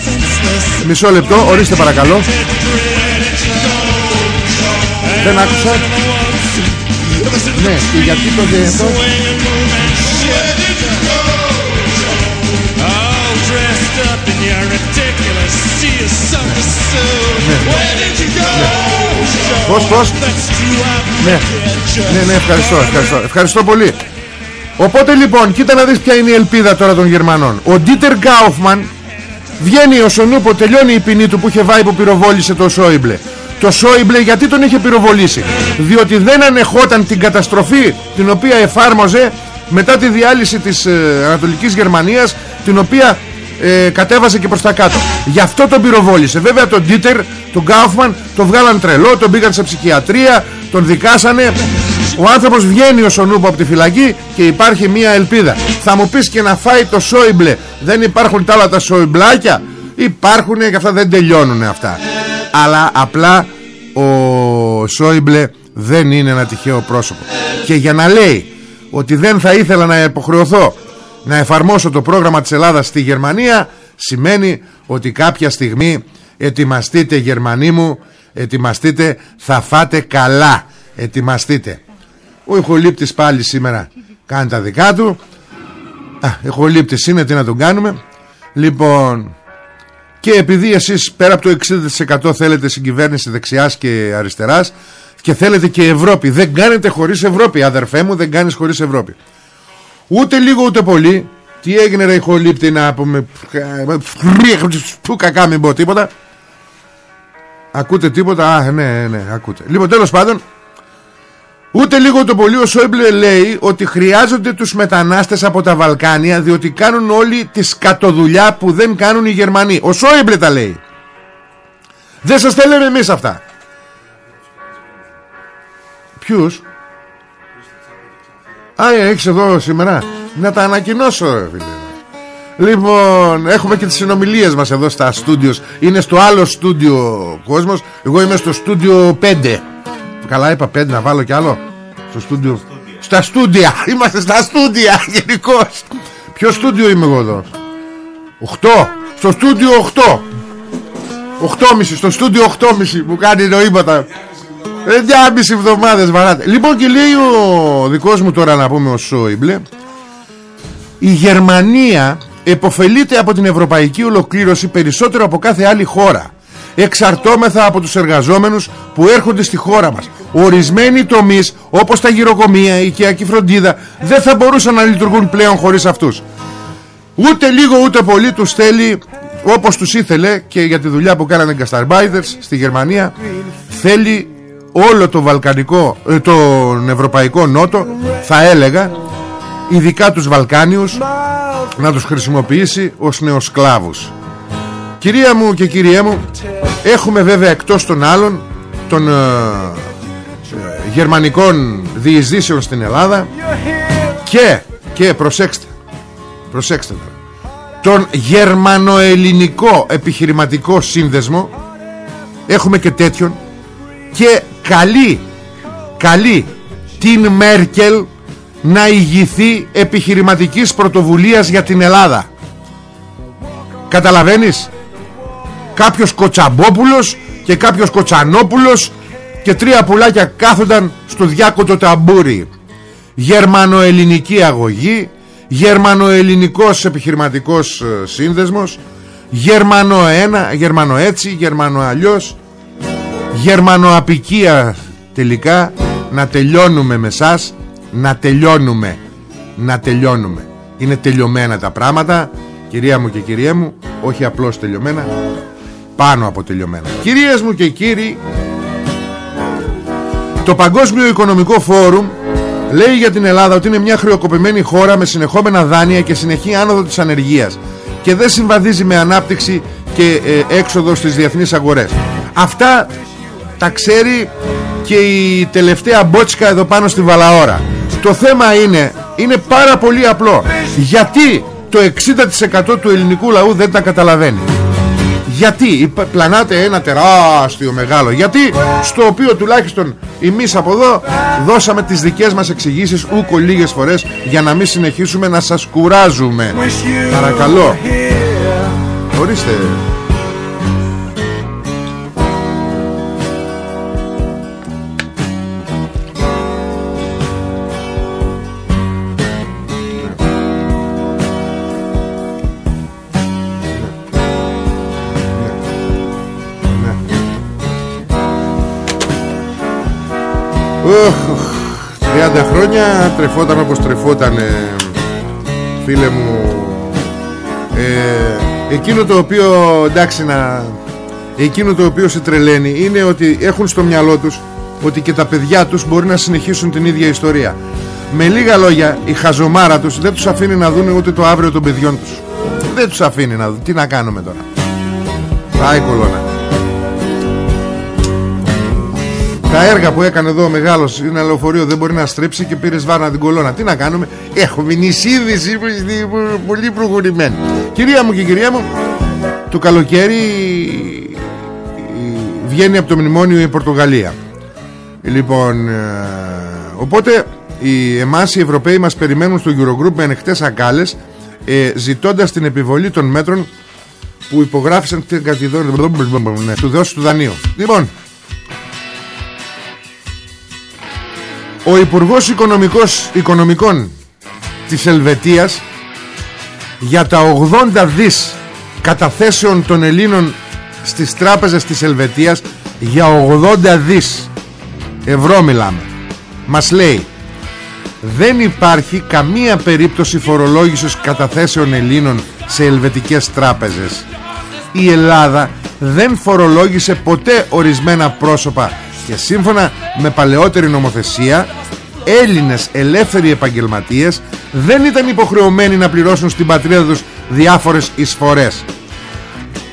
Μισό λεπτό ορίστε παρακαλώ. Δεν άκουσα. Ναι και γιατί το αυτό Πώς, πώς; Ναι, ναι, ναι, ευχαριστώ, ευχαριστώ. Ευχαριστώ πολύ Οπότε λοιπόν, κοίτα να δεις ποια είναι η ελπίδα τώρα των Γερμανών. Ο Ντίτερ Γκάουφμαν Βγαίνει ο Σονούπο, τελειώνει η ποινή του που είχε βάει που πυροβόλησε το Σόιμπλε Το Σόιμπλε γιατί τον είχε πυροβολήσει; Διότι δεν ανεχόταν την καταστροφή Την οποία εφάρμοζε μετά τη διάλυση της ε, Ανατολικής Γερμανίας Την οποία ε, κατέβασε και προς τα κάτω. Γι' αυτό τον πυροβόλησε. Βέβαια τον Ντίτερ, τον Γκάουφμαν Τον βγάλαν τρελό, τον πήγαν σε ψυχιατρία Τον δικάσανε Ο άνθρωπος βγαίνει ο Σονούπο από τη φυλακή Και υπάρχει μια ελπίδα. Θα μου πεις και να φάει το Σόιμπλε. Δεν υπάρχουν τα άλλα τα Σόιμπλάκια; Υπάρχουν και αυτά δεν τελειώνουν αυτά. Αλλά απλά Ο Σόιμπλε δεν είναι ένα τυχαίο πρόσωπο. Και για να λέει ότι δεν θα ήθελα να υποχρεωθώ να εφαρμόσω το πρόγραμμα της Ελλάδας στη Γερμανία σημαίνει ότι κάποια στιγμή ετοιμαστείτε Γερμανοί μου ετοιμαστείτε θα φάτε καλά. Ετοιμαστείτε ο ηχολήπτης πάλι σήμερα κάνει τα δικά του. Α, ηχολήπτης είναι τι να τον κάνουμε. Λοιπόν και επειδή εσείς πέρα από το 60% θέλετε συγκυβέρνηση δεξιάς και αριστεράς και θέλετε και Ευρώπη δεν κάνετε χωρίς Ευρώπη αδερφέ μου δεν κάνεις χωρίς Ευρώπη. Ούτε λίγο ούτε πολύ. Τι έγινε ρε ηχολήπτη να πούμε Πού κακά μην πω τίποτα. Ακούτε τίποτα; Α ναι ναι ακούτε. Λοιπόν τέλος πάντων Ούτε λίγο ούτε πολύ ο Σόιμπλε λέει ότι χρειάζονται τους μετανάστες από τα Βαλκάνια διότι κάνουν όλοι τη σκατοδουλειά που δεν κάνουν οι Γερμανοί. Ο Σόιμπλε τα λέει. Δεν σας τα λέμε εμείς αυτά. Ποιους; Α, ε, έχεις εδώ σήμερα Να τα ανακοινώσω φίλε. Λοιπόν, έχουμε και τις συνομιλίες μας εδώ στα στούντιος Είναι στο άλλο στούντιο ο κόσμος Εγώ είμαι στο στούντιο 5 Καλά είπα 5 να βάλω κι άλλο Στο στούντιο. Στα στούντια, είμαστε στα στούντια γενικώς. Ποιο στούντιο είμαι εγώ εδώ; 8 Στο στούντιο 8 8,5 στο στούντιο 8,5 που κάνει νοήματα. Ε, μισή εβδομάδες βαράτε. Λοιπόν και λέει ο δικός μου τώρα να πούμε ο Σόιμπλε Η Γερμανία εποφελείται από την ευρωπαϊκή ολοκλήρωση περισσότερο από κάθε άλλη χώρα Εξαρτώμεθα από τους εργαζόμενους που έρχονται στη χώρα μας. Ορισμένοι τομείς όπως τα γυροκομεία, η οικιακή φροντίδα Δεν θα μπορούσαν να λειτουργούν πλέον χωρίς αυτούς. Ούτε λίγο ούτε πολύ τους θέλει όπως τους ήθελε και για τη δουλειά που κάνανε Γκασταρμπάιδερς στη Γερμανία θέλει όλο το βαλκανικό ε, τον ευρωπαϊκό νότο θα έλεγα ειδικά τους Βαλκάνιους να τους χρησιμοποιήσει ως νεοσκλάβους κυρία μου και κυριέ μου έχουμε βέβαια εκτός των άλλων των ε, γερμανικών διεισδύσεων στην Ελλάδα και, και προσέξτε προσέξτε τον γερμανοελληνικό επιχειρηματικό σύνδεσμο έχουμε και τέτοιον και καλεί καλεί την Μέρκελ να ηγηθεί επιχειρηματικής πρωτοβουλίας για την Ελλάδα. Καταλαβαίνεις; Κάποιος Κοτσαμπόπουλος και κάποιος Κοτσανόπουλος και τρία πουλάκια κάθονταν στο διάκοτο ταμπούρι. Γερμανοελληνική αγωγή γερμανοελληνικός επιχειρηματικός ε, σύνδεσμος γερμανο ένα, γερμανο έτσι, γερμανο αλλιώς γερμανοαπικία τελικά να τελειώνουμε με σας να τελειώνουμε να τελειώνουμε. Είναι τελειωμένα τα πράγματα κυρία μου και κυρία μου όχι απλώς τελειωμένα πάνω από τελειωμένα κυρίες μου και κύριοι το Παγκόσμιο Οικονομικό Φόρουμ λέει για την Ελλάδα ότι είναι μια χρεοκοπημένη χώρα με συνεχόμενα δάνεια και συνεχή άνοδο της ανεργίας και δεν συμβαδίζει με ανάπτυξη και ε, έξοδο στις διεθνείς αγορές. Αυτά τα ξέρει και η τελευταία μπότσικα εδώ πάνω στη Βαλαώρα. Το θέμα είναι, είναι πάρα πολύ απλό. Γιατί το 60% του ελληνικού λαού δεν τα καταλαβαίνει; Γιατί; Πλανάτε ένα τεράστιο μεγάλο Γιατί στο οποίο τουλάχιστον εμείς από εδώ Δώσαμε τις δικές μας εξηγήσεις Ούκο λίγες φορές Για να μην συνεχίσουμε να σας κουράζουμε. Παρακαλώ. Ορίστε 30 χρόνια τρεφόταν όπως τρεφόταν φίλε μου. Ε, εκείνο το οποίο εντάξει να εκείνο το οποίο σε τρελαίνει είναι ότι έχουν στο μυαλό τους ότι και τα παιδιά τους μπορεί να συνεχίσουν την ίδια ιστορία. Με λίγα λόγια η χαζομάρα τους δεν τους αφήνει να δουν ούτε το αύριο των παιδιών τους. Δεν τους αφήνει να δουν τι να κάνουμε τώρα. Πάει κολόνα τα έργα που έκανε εδώ ο μεγάλος ένα λεωφορείο δεν μπορεί να στρέψει και πήρες βάρνα την κολόνα. Τι να κάνουμε; Έχουμε νησίδηση πολύ προχωρημένη κυρία μου και κυρία μου το καλοκαίρι βγαίνει από το μνημόνιο η Πορτογαλία. Λοιπόν ε, οπότε οι, εμάς οι Ευρωπαίοι μας περιμένουν στο Eurogroup με ανοιχτές αγκάλες ε, ζητώντας την επιβολή των μέτρων που υπογράφησαν την κατηδόνια του δώσου του δανείου. Λοιπόν Ο Υπουργός Οικονομικός, Οικονομικών της Ελβετίας για τα 80 δις καταθέσεων των Ελλήνων στις τράπεζες της Ελβετίας για 80 δις ευρώ μιλάμε. Μας λέει δεν υπάρχει καμία περίπτωση φορολόγησης καταθέσεων Ελλήνων σε ελβετικές τράπεζες. Η Ελλάδα δεν φορολόγησε ποτέ ορισμένα πρόσωπα και σύμφωνα με παλαιότερη νομοθεσία Έλληνες ελεύθεροι επαγγελματίες δεν ήταν υποχρεωμένοι να πληρώσουν στην πατρίδα τους διάφορες εισφορές.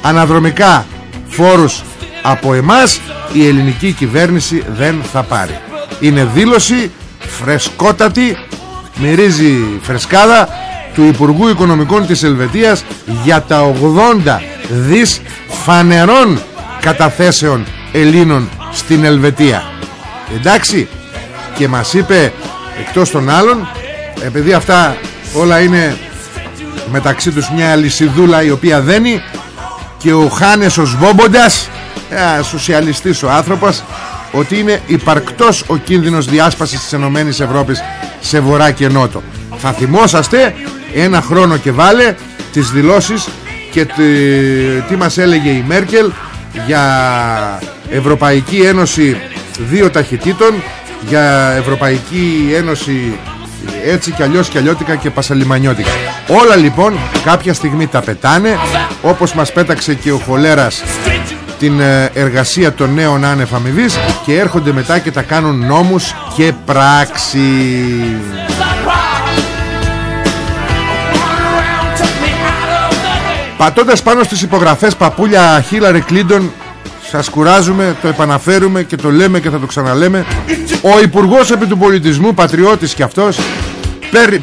Αναδρομικά φόρους από εμάς η ελληνική κυβέρνηση δεν θα πάρει. Είναι δήλωση φρεσκότατη μυρίζει φρεσκάδα του Υπουργού Οικονομικών της Ελβετίας για τα 80 δις φανερών καταθέσεων Ελλήνων στην Ελβετία. Εντάξει και μας είπε εκτός των άλλων επειδή αυτά όλα είναι μεταξύ τους μια λυσιδούλα η οποία δένει και ο Χάνες ο Σβόμποντας ε, σοσιαλιστής ο άνθρωπος ότι είναι υπαρκτός ο κίνδυνος διάσπασης της Ενωμένης Ευρώπης σε βορρά και νότο. Θα θυμόσαστε ένα χρόνο και βάλε τις δηλώσεις και τι μας έλεγε η Μέρκελ για Ευρωπαϊκή Ένωση δύο ταχυτήτων για Ευρωπαϊκή Ένωση έτσι κι αλλιώς κι αλλιώτικα και πασαλιμανιώτικα. Όλα λοιπόν κάποια στιγμή τα πετάνε όπως μας πέταξε και ο Χολέρας την ε, εργασία των νέων άνευ και έρχονται μετά και τα κάνουν νόμους και πράξη. Πατώντας πάνω στις υπογραφές παπούλια Χίλαρη Κλίντον σας κουράζουμε, το επαναφέρουμε και το λέμε και θα το ξαναλέμε. Ο Υπουργός επί του Πολιτισμού, πατριώτης και αυτός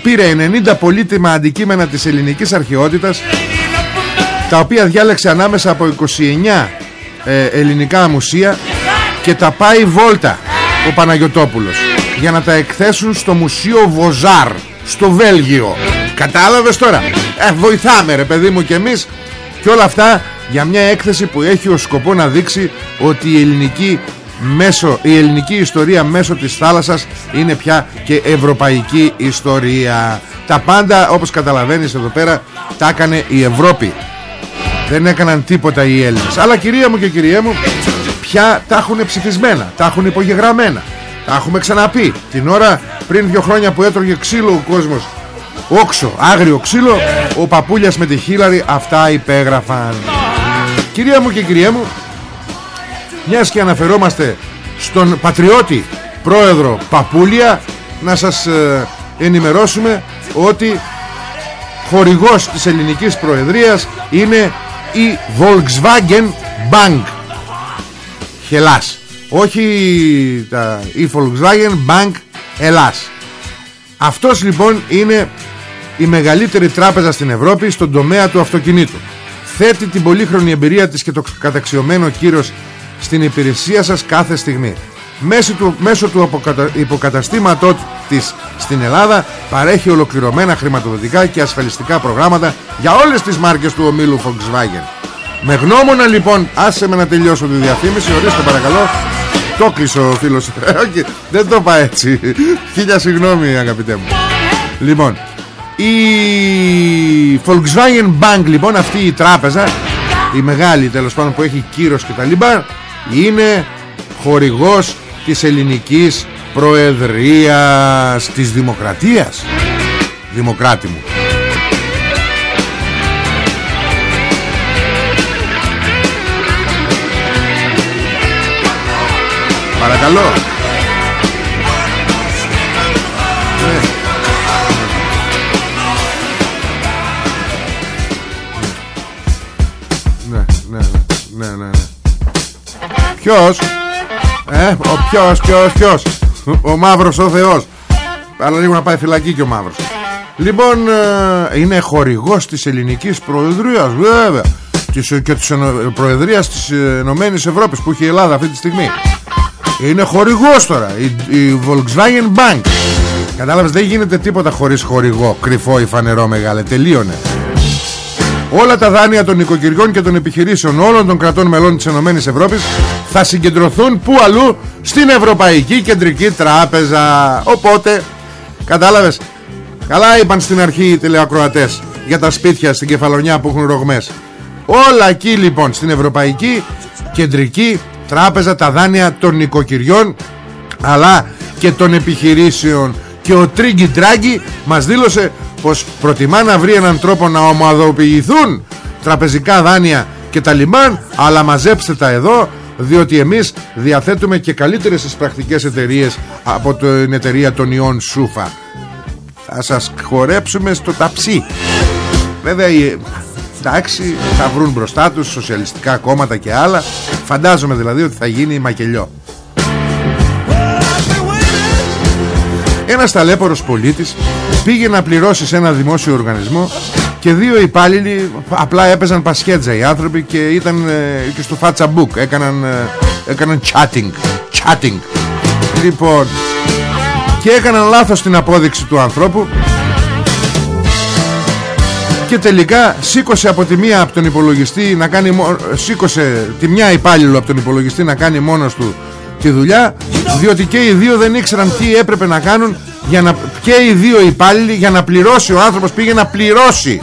Πήρε 90 πολύτιμα αντικείμενα της ελληνικής αρχαιότητας Τα οποία διάλεξε ανάμεσα από 29 ε, ελληνικά μουσεία και τα πάει βόλτα ο Παναγιωτόπουλος για να τα εκθέσουν στο Μουσείο Βοζάρ στο Βέλγιο. Κατάλαβες τώρα; Ε, βοηθάμε ρε παιδί μου και εμείς και όλα αυτά για μια έκθεση που έχει ως σκοπό να δείξει ότι η ελληνική, μέσω, η ελληνική ιστορία μέσω της θάλασσας είναι πια και ευρωπαϊκή ιστορία. Τα πάντα όπως καταλαβαίνεις εδώ πέρα τα έκανε η Ευρώπη. Δεν έκαναν τίποτα οι Έλληνες. Αλλά κυρία μου και κυρία μου πια τα έχουν ψηφισμένα τα έχουν υπογεγραμμένα. Τα έχουμε ξαναπεί. Την ώρα πριν δύο χρόνια που έτρωγε ξύλο ο κόσμος όξο, άγριο ξύλο ο παπούλιας με τη χίλαρη αυτά υπέγραφαν. Κυρία μου και κυρία μου μιας και αναφερόμαστε στον πατριώτη πρόεδρο Παπούλια να σας ε, ενημερώσουμε ότι χορηγός της ελληνικής προεδρίας είναι η Volkswagen Bank. Χελάς. Όχι τα, η Volkswagen Bank Ελλάς. Αυτός λοιπόν είναι η μεγαλύτερη τράπεζα στην Ευρώπη στον τομέα του αυτοκινήτου. Θέτει την πολύχρονη εμπειρία της και το καταξιωμένο κύρος στην υπηρεσία σας κάθε στιγμή. Μέσω του, μέσω του αποκατα... υποκαταστήματός της στην Ελλάδα παρέχει ολοκληρωμένα χρηματοδοτικά και ασφαλιστικά προγράμματα για όλες τις μάρκες του ομίλου Volkswagen. Με γνώμονα λοιπόν άσε με να τελειώσω τη διαφήμιση. Ορίστε παρακαλώ. Το κλείσω ο φίλος. Όχι, δεν το είπα έτσι. Χίλια συγγνώμη αγαπητέ μου. Λοιπόν η Volkswagen Bank λοιπόν αυτή η τράπεζα η μεγάλη τέλος πάντων που έχει κύρος και τα λοιπά είναι χορηγός της ελληνικής προεδρίας της δημοκρατίας. Δημοκράτη μου. Παρακαλώ Ποιος; Ε, ο ποιος, ποιος, ποιος; Ο μαύρος ο Θεός. Αλλά λίγο να πάει φυλακή και ο μαύρος. Λοιπόν, ε, είναι χορηγός της ελληνικής προεδρίας Βέβαια. Της, Και της προεδρίας της Ενωμένης Ευρώπης Που έχει η Ελλάδα αυτή τη στιγμή. Είναι χορηγός τώρα Η, η Volkswagen Bank. Κατάλαβες δεν γίνεται τίποτα χωρίς χορηγό Κρυφό ή φανερό μεγάλε. Τελείωνε. Όλα τα δάνεια των οικοκυριών και των επιχειρήσεων όλων των κρατών μελών της Ενωμένης Ευρώπης θα συγκεντρωθούν που αλλού στην Ευρωπαϊκή Κεντρική Τράπεζα. Οπότε, κατάλαβες, καλά είπαν στην αρχή οι τηλεακροατές για τα σπίτια στην Κεφαλονιά που έχουν ρογμές. Όλα εκεί λοιπόν στην Ευρωπαϊκή Κεντρική Τράπεζα τα δάνεια των νοικοκυριών αλλά και των επιχειρήσεων και ο Τρίγκι Τράγκη μας δήλωσε πως προτιμά να βρει έναν τρόπο να ομαδοποιηθούν τραπεζικά δάνεια και τα λιμάν αλλά μαζέψτε τα εδώ διότι εμείς διαθέτουμε και καλύτερες τις πρακτικές εταιρείες από την εταιρεία των ιών Σούφα. Θα σας χορέψουμε στο ταψί. Βέβαια εντάξει θα βρουν μπροστά τους σοσιαλιστικά κόμματα και άλλα. Φαντάζομαι δηλαδή ότι θα γίνει μακελιό. Ένας ταλέπορος πολίτης πήγε να πληρώσει σε ένα δημόσιο οργανισμό και δύο υπάλληλοι απλά έπαιζαν πασχέτζα οι άνθρωποι και ήταν ε, και στο φάτσα book έκαναν, ε, έκαναν chatting chatting. Λοιπόν και έκαναν λάθος την απόδειξη του ανθρώπου. Και τελικά σήκωσε από τη μία από τον υπολογιστή να κάνει σήκωσε τη μια υπάλληλο από τον υπολογιστή να κάνει μόνος του τη δουλειά διότι και οι δύο δεν ήξεραν τι έπρεπε να κάνουν για να, και οι δύο υπάλληλοι για να πληρώσει ο άνθρωπος πήγε να πληρώσει.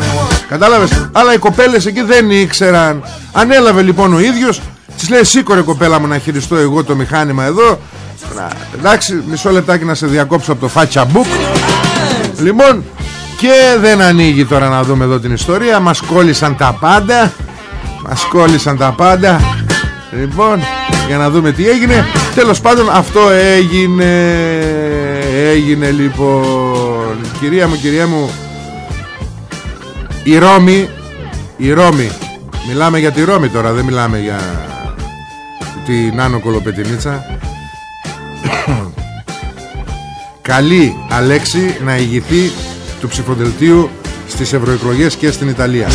Κατάλαβες; Αλλά οι κοπέλες εκεί δεν ήξεραν. Ανέλαβε λοιπόν ο ίδιος της λέει σήκω ρε κοπέλα μου να χειριστώ εγώ το μηχάνημα εδώ να, εντάξει μισό λεπτάκι να σε διακόψω από το φάτσα μπουκ. Λοιπόν και δεν ανοίγει τώρα να δούμε εδώ την ιστορία. Μας κόλλησαν τα πάντα. Μας κόλλησαν τα πάντα. Λοιπόν για να δούμε τι έγινε. Τέλος πάντων αυτό έγινε Έγινε λοιπόν. Κυρία μου κυρία μου. Η Ρώμη Η Ρώμη. Μιλάμε για τη Ρώμη τώρα Δεν μιλάμε για Την Άνω Κολοπετινίτσα. Καλή Αλέξη να ηγηθεί Του ψηφοδελτίου Στις ευρωεκλογές και στην Ιταλία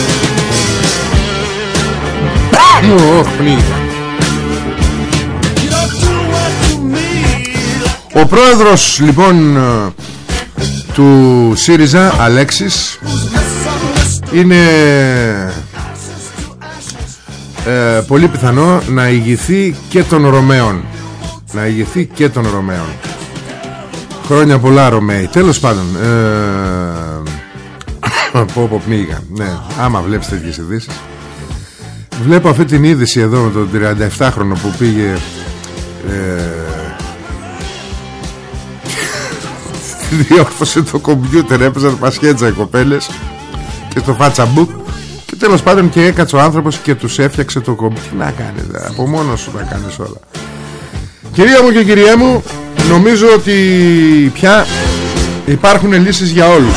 Ο πρόεδρος λοιπόν ε, του ΣΥΡΙΖΑ Αλέξης είναι ε, πολύ πιθανό να ηγηθεί και των Ρωμαίων. Να ηγηθεί και των Ρωμαίων. Χρόνια πολλά Ρωμαίοι. Τέλος πάντων ε, πω πω πνίγα ναι, άμα βλέπεις τέτοιες ειδήσεις. Βλέπω αυτή την είδηση εδώ με τον 37χρονο που πήγε ε, διόρθωσε το κομπιούτερ έπαιζαν πασιέντσα οι κοπέλες και στο φάτσαμπουκ και τέλος πάντων και έκατσε ο άνθρωπος και τους έφτιαξε το κομπιούτερ τι να κάνεις από μόνος σου να κάνεις όλα. Κυρία μου και κυρία μου νομίζω ότι πια υπάρχουν λύσεις για όλους.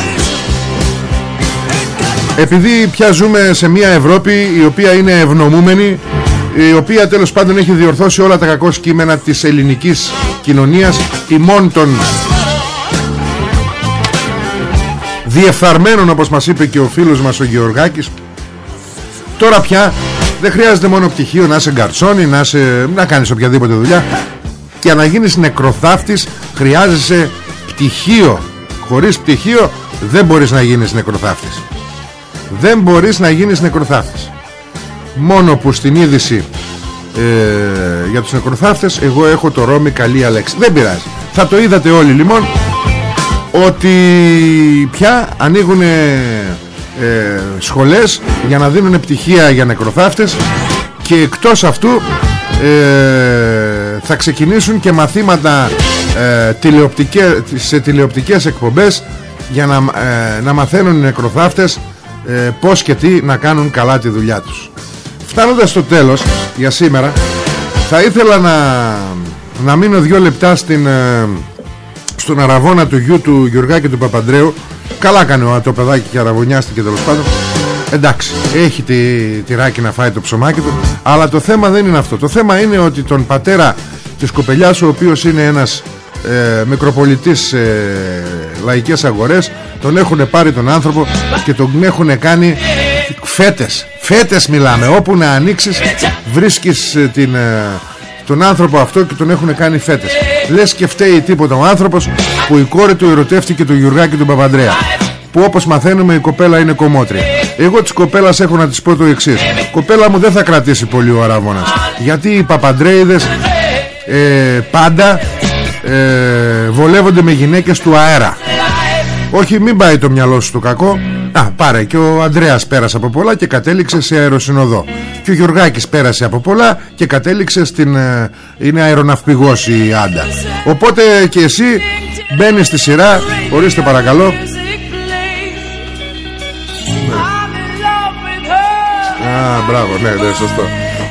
Επειδή πια ζούμε σε μια Ευρώπη η οποία είναι ευνομούμενη η οποία τέλος πάντων έχει διορθώσει όλα τα κακό κείμενα της ελληνικής κοινωνίας ημών των διεφθαρμένων όπως μας είπε και ο φίλος μας ο Γεωργάκης. Τώρα πια δεν χρειάζεται μόνο πτυχίο να είσαι γκαρσόνι να, σε, να κάνεις οποιαδήποτε δουλειά. Και να γίνεις νεκροθάφτης χρειάζεσαι πτυχίο. Χωρίς πτυχίο δεν μπορείς να γίνεις νεκροθάφτης. Δεν μπορείς να γίνεις νεκροθάφτης. Μόνο που στην είδηση ε, για τους νεκροθάφτες εγώ έχω το Ρώμη καλή Αλέξη. Δεν πειράζει. Θα το είδατε όλοι λοιπόν ότι πια ανοίγουν ε, σχολές για να δίνουν πτυχία για νεκροθάφτες και εκτός αυτού ε, θα ξεκινήσουν και μαθήματα ε, τηλεοπτικές, σε τηλεοπτικές εκπομπές για να, ε, να μαθαίνουν οι νεκροθάφτες ε, πως και τι να κάνουν καλά τη δουλειά τους. Φτάνοντας στο τέλος για σήμερα θα ήθελα να, να μείνω δύο λεπτά στην, ε, στον αραβόνα του γιου του Γιουργάκη του Παπαντρέου. Καλά κάνει ο, το παιδάκι και αραβωνιάστηκε τέλος πάντων. Εντάξει έχει τη, τυράκι να φάει το ψωμάκι του. Αλλά το θέμα δεν είναι αυτό. Το θέμα είναι ότι τον πατέρα της κοπελιάς ο οποίος είναι ένας ε, μικροπολιτής ε, λαϊκές αγορές τον έχουν πάρει τον άνθρωπο και τον έχουν κάνει φέτες. Φέτες μιλάμε. Όπου να ανοίξεις βρίσκεις ε, την, ε, τον άνθρωπο αυτό και τον έχουν κάνει φέτες λες και φταίει τίποτα ο άνθρωπος που η κόρη του ερωτεύτηκε τον Γιουργάκη του Παπαντρέα που όπως μαθαίνουμε η κοπέλα είναι κομμότρια. Εγώ της κοπέλας έχω να της πω το εξής. Κοπέλα μου δεν θα κρατήσει πολύ ο αραβώνας γιατί οι Παπαντρέιδες ε, πάντα ε, βολεύονται με γυναίκες του αέρα. Όχι μην πάει το μυαλό σου το κακό Α, πάρε και ο Ανδρέας πέρασε από πολλά και κατέληξε σε αεροσυνοδό και ο Γιωργάκης πέρασε από πολλά και κατέληξε στην ε, είναι αεροναυπηγός η Άντα οπότε και εσύ μπαίνεις στη σειρά ορίστε παρακαλώ Α, μπράβο, ναι, ναι, σωστό.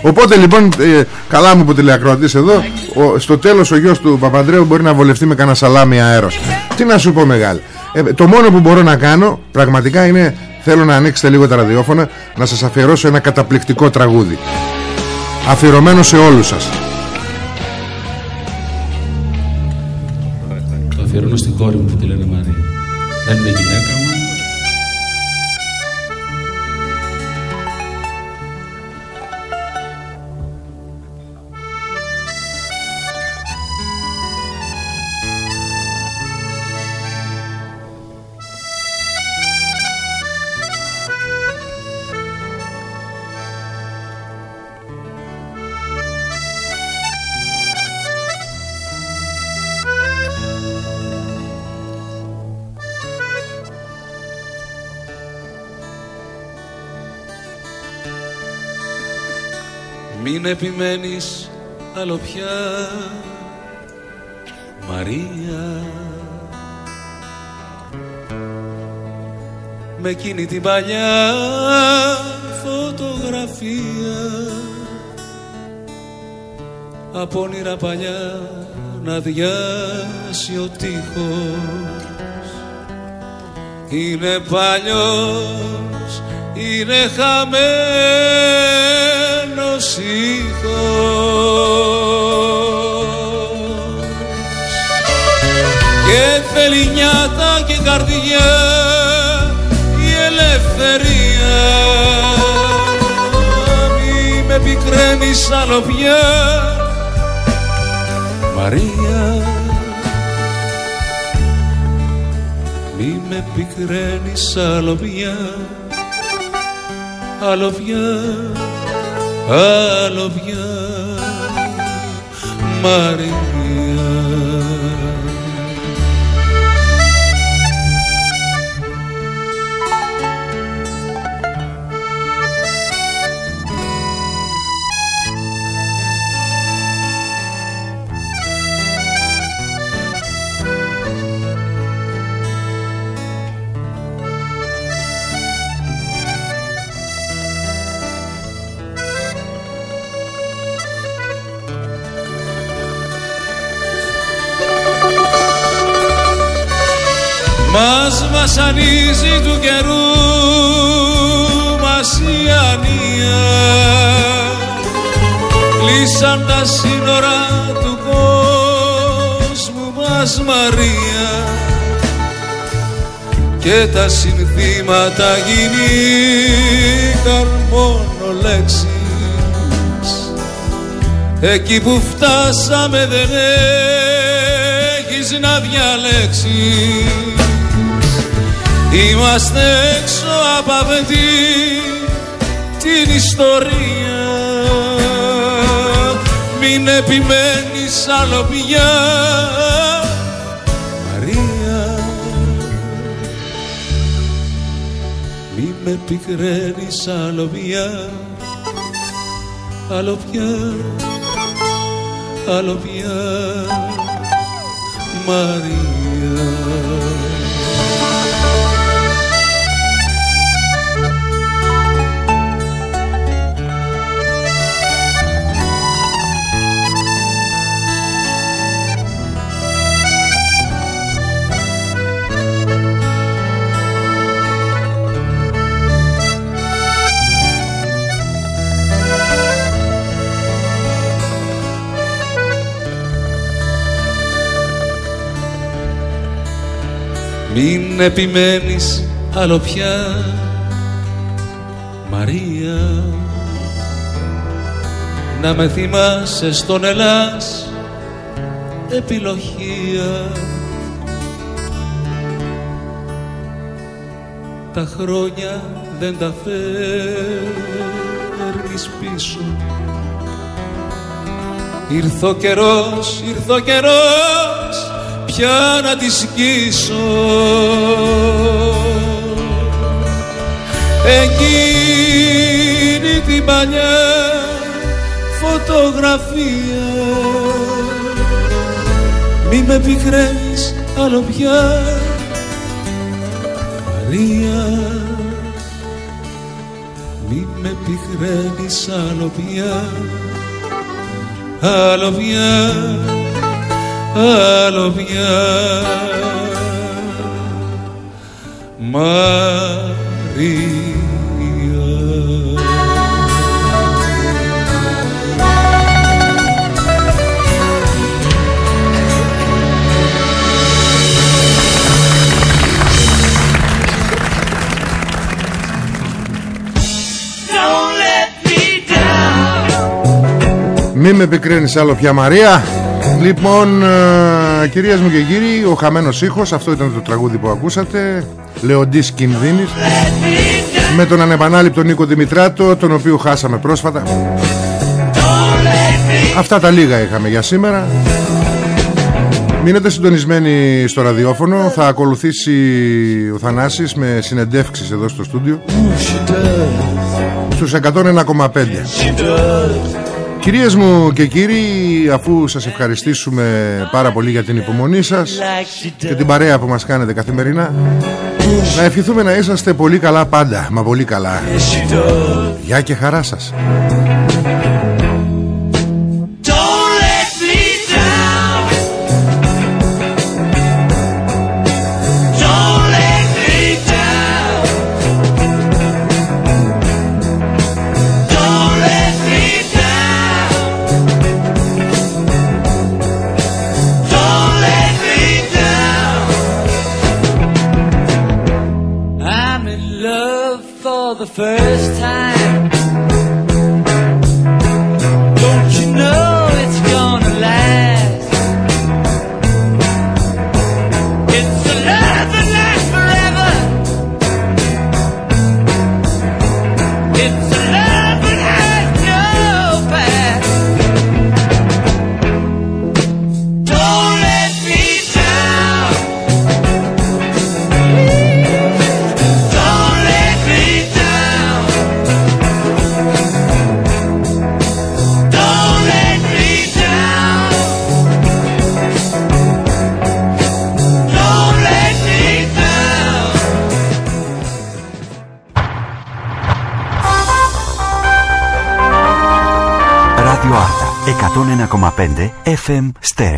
Οπότε λοιπόν, ε, καλά μου που τηλεακροατής εδώ, ο, στο τέλος ο γιος του Παπαντρέου μπορεί να βολευτεί με κανένα σαλάμι αέρος. Τι να σου πω μεγάλη. Ε, το μόνο που μπορώ να κάνω, πραγματικά είναι, θέλω να ανοίξετε λίγο τα ραδιόφωνα, να σας αφιερώσω ένα καταπληκτικό τραγούδι. Αφιερωμένο σε όλους σας. Το αφιερώνω στην κόρη μου που τη λένε Μαρία. Δεν είναι γυναίκα μου. Μην επιμένεις άλλο πια. Μαρία. Με εκείνη την παλιά φωτογραφία. Από όνειρα παλιά να διάσει ο τείχος. Είναι παλιός, είναι χαμένος φελινιάτα και καρδιά η ελευθερία μη με πικραίνεις άλλο πια Μαρία μη με πικραίνεις άλλο πια άλλο πια άλλο πια Μαρία. Βασανίζει του καιρού μας η ανία Κλείσαν τα σύνορα του κόσμου μας Μαρία και τα συνθήματα γινήκαν μόνο λέξεις. Εκεί που φτάσαμε δεν έχεις να διαλέξεις Είμαστε έξω από αυτή την ιστορία. Μην επιμένεις άλλο πια. Μαρία Μη με πικραίνεις άλλο πια. Άλλο πια. Άλλο πια. Μαρία Μην επιμένεις. Άλλο πια. Μαρία Να με θυμάσαι στον Ελλάς. Επιλογία. Τα χρόνια δεν τα φέρνεις πίσω. Ήρθω καιρός, ήρθω καιρός πια να τη σκίσω. Εκείνη την παλιά φωτογραφία. Μη με πικραίνεις άλλο πια Μαρία. Μη με πικραίνεις άλλο πια Άλλο πια άλλο πια Μαρία. Μη με επικρίνεις άλλο πια Μαρία Λοιπόν, ε, κυρίες μου και κύριοι, ο χαμένος ήχος, αυτό ήταν το τραγούδι που ακούσατε, Λεοντής Κινδύνης, με τον ανεπανάληπτο Νίκο Δημητράτο, τον οποίο χάσαμε πρόσφατα. Αυτά τα λίγα είχαμε για σήμερα. Μείνετε συντονισμένοι στο ραδιόφωνο, θα ακολουθήσει ο Θανάσης με συνεντεύξεις εδώ στο στούντιο, στους 101,5. Κυρίες μου και κύριοι αφού σας ευχαριστήσουμε πάρα πολύ για την υπομονή σας και την παρέα που μας κάνετε καθημερινά να ευχηθούμε να είσαστε πολύ καλά πάντα μα πολύ καλά. Γεια και χαρά σας FM Stereo.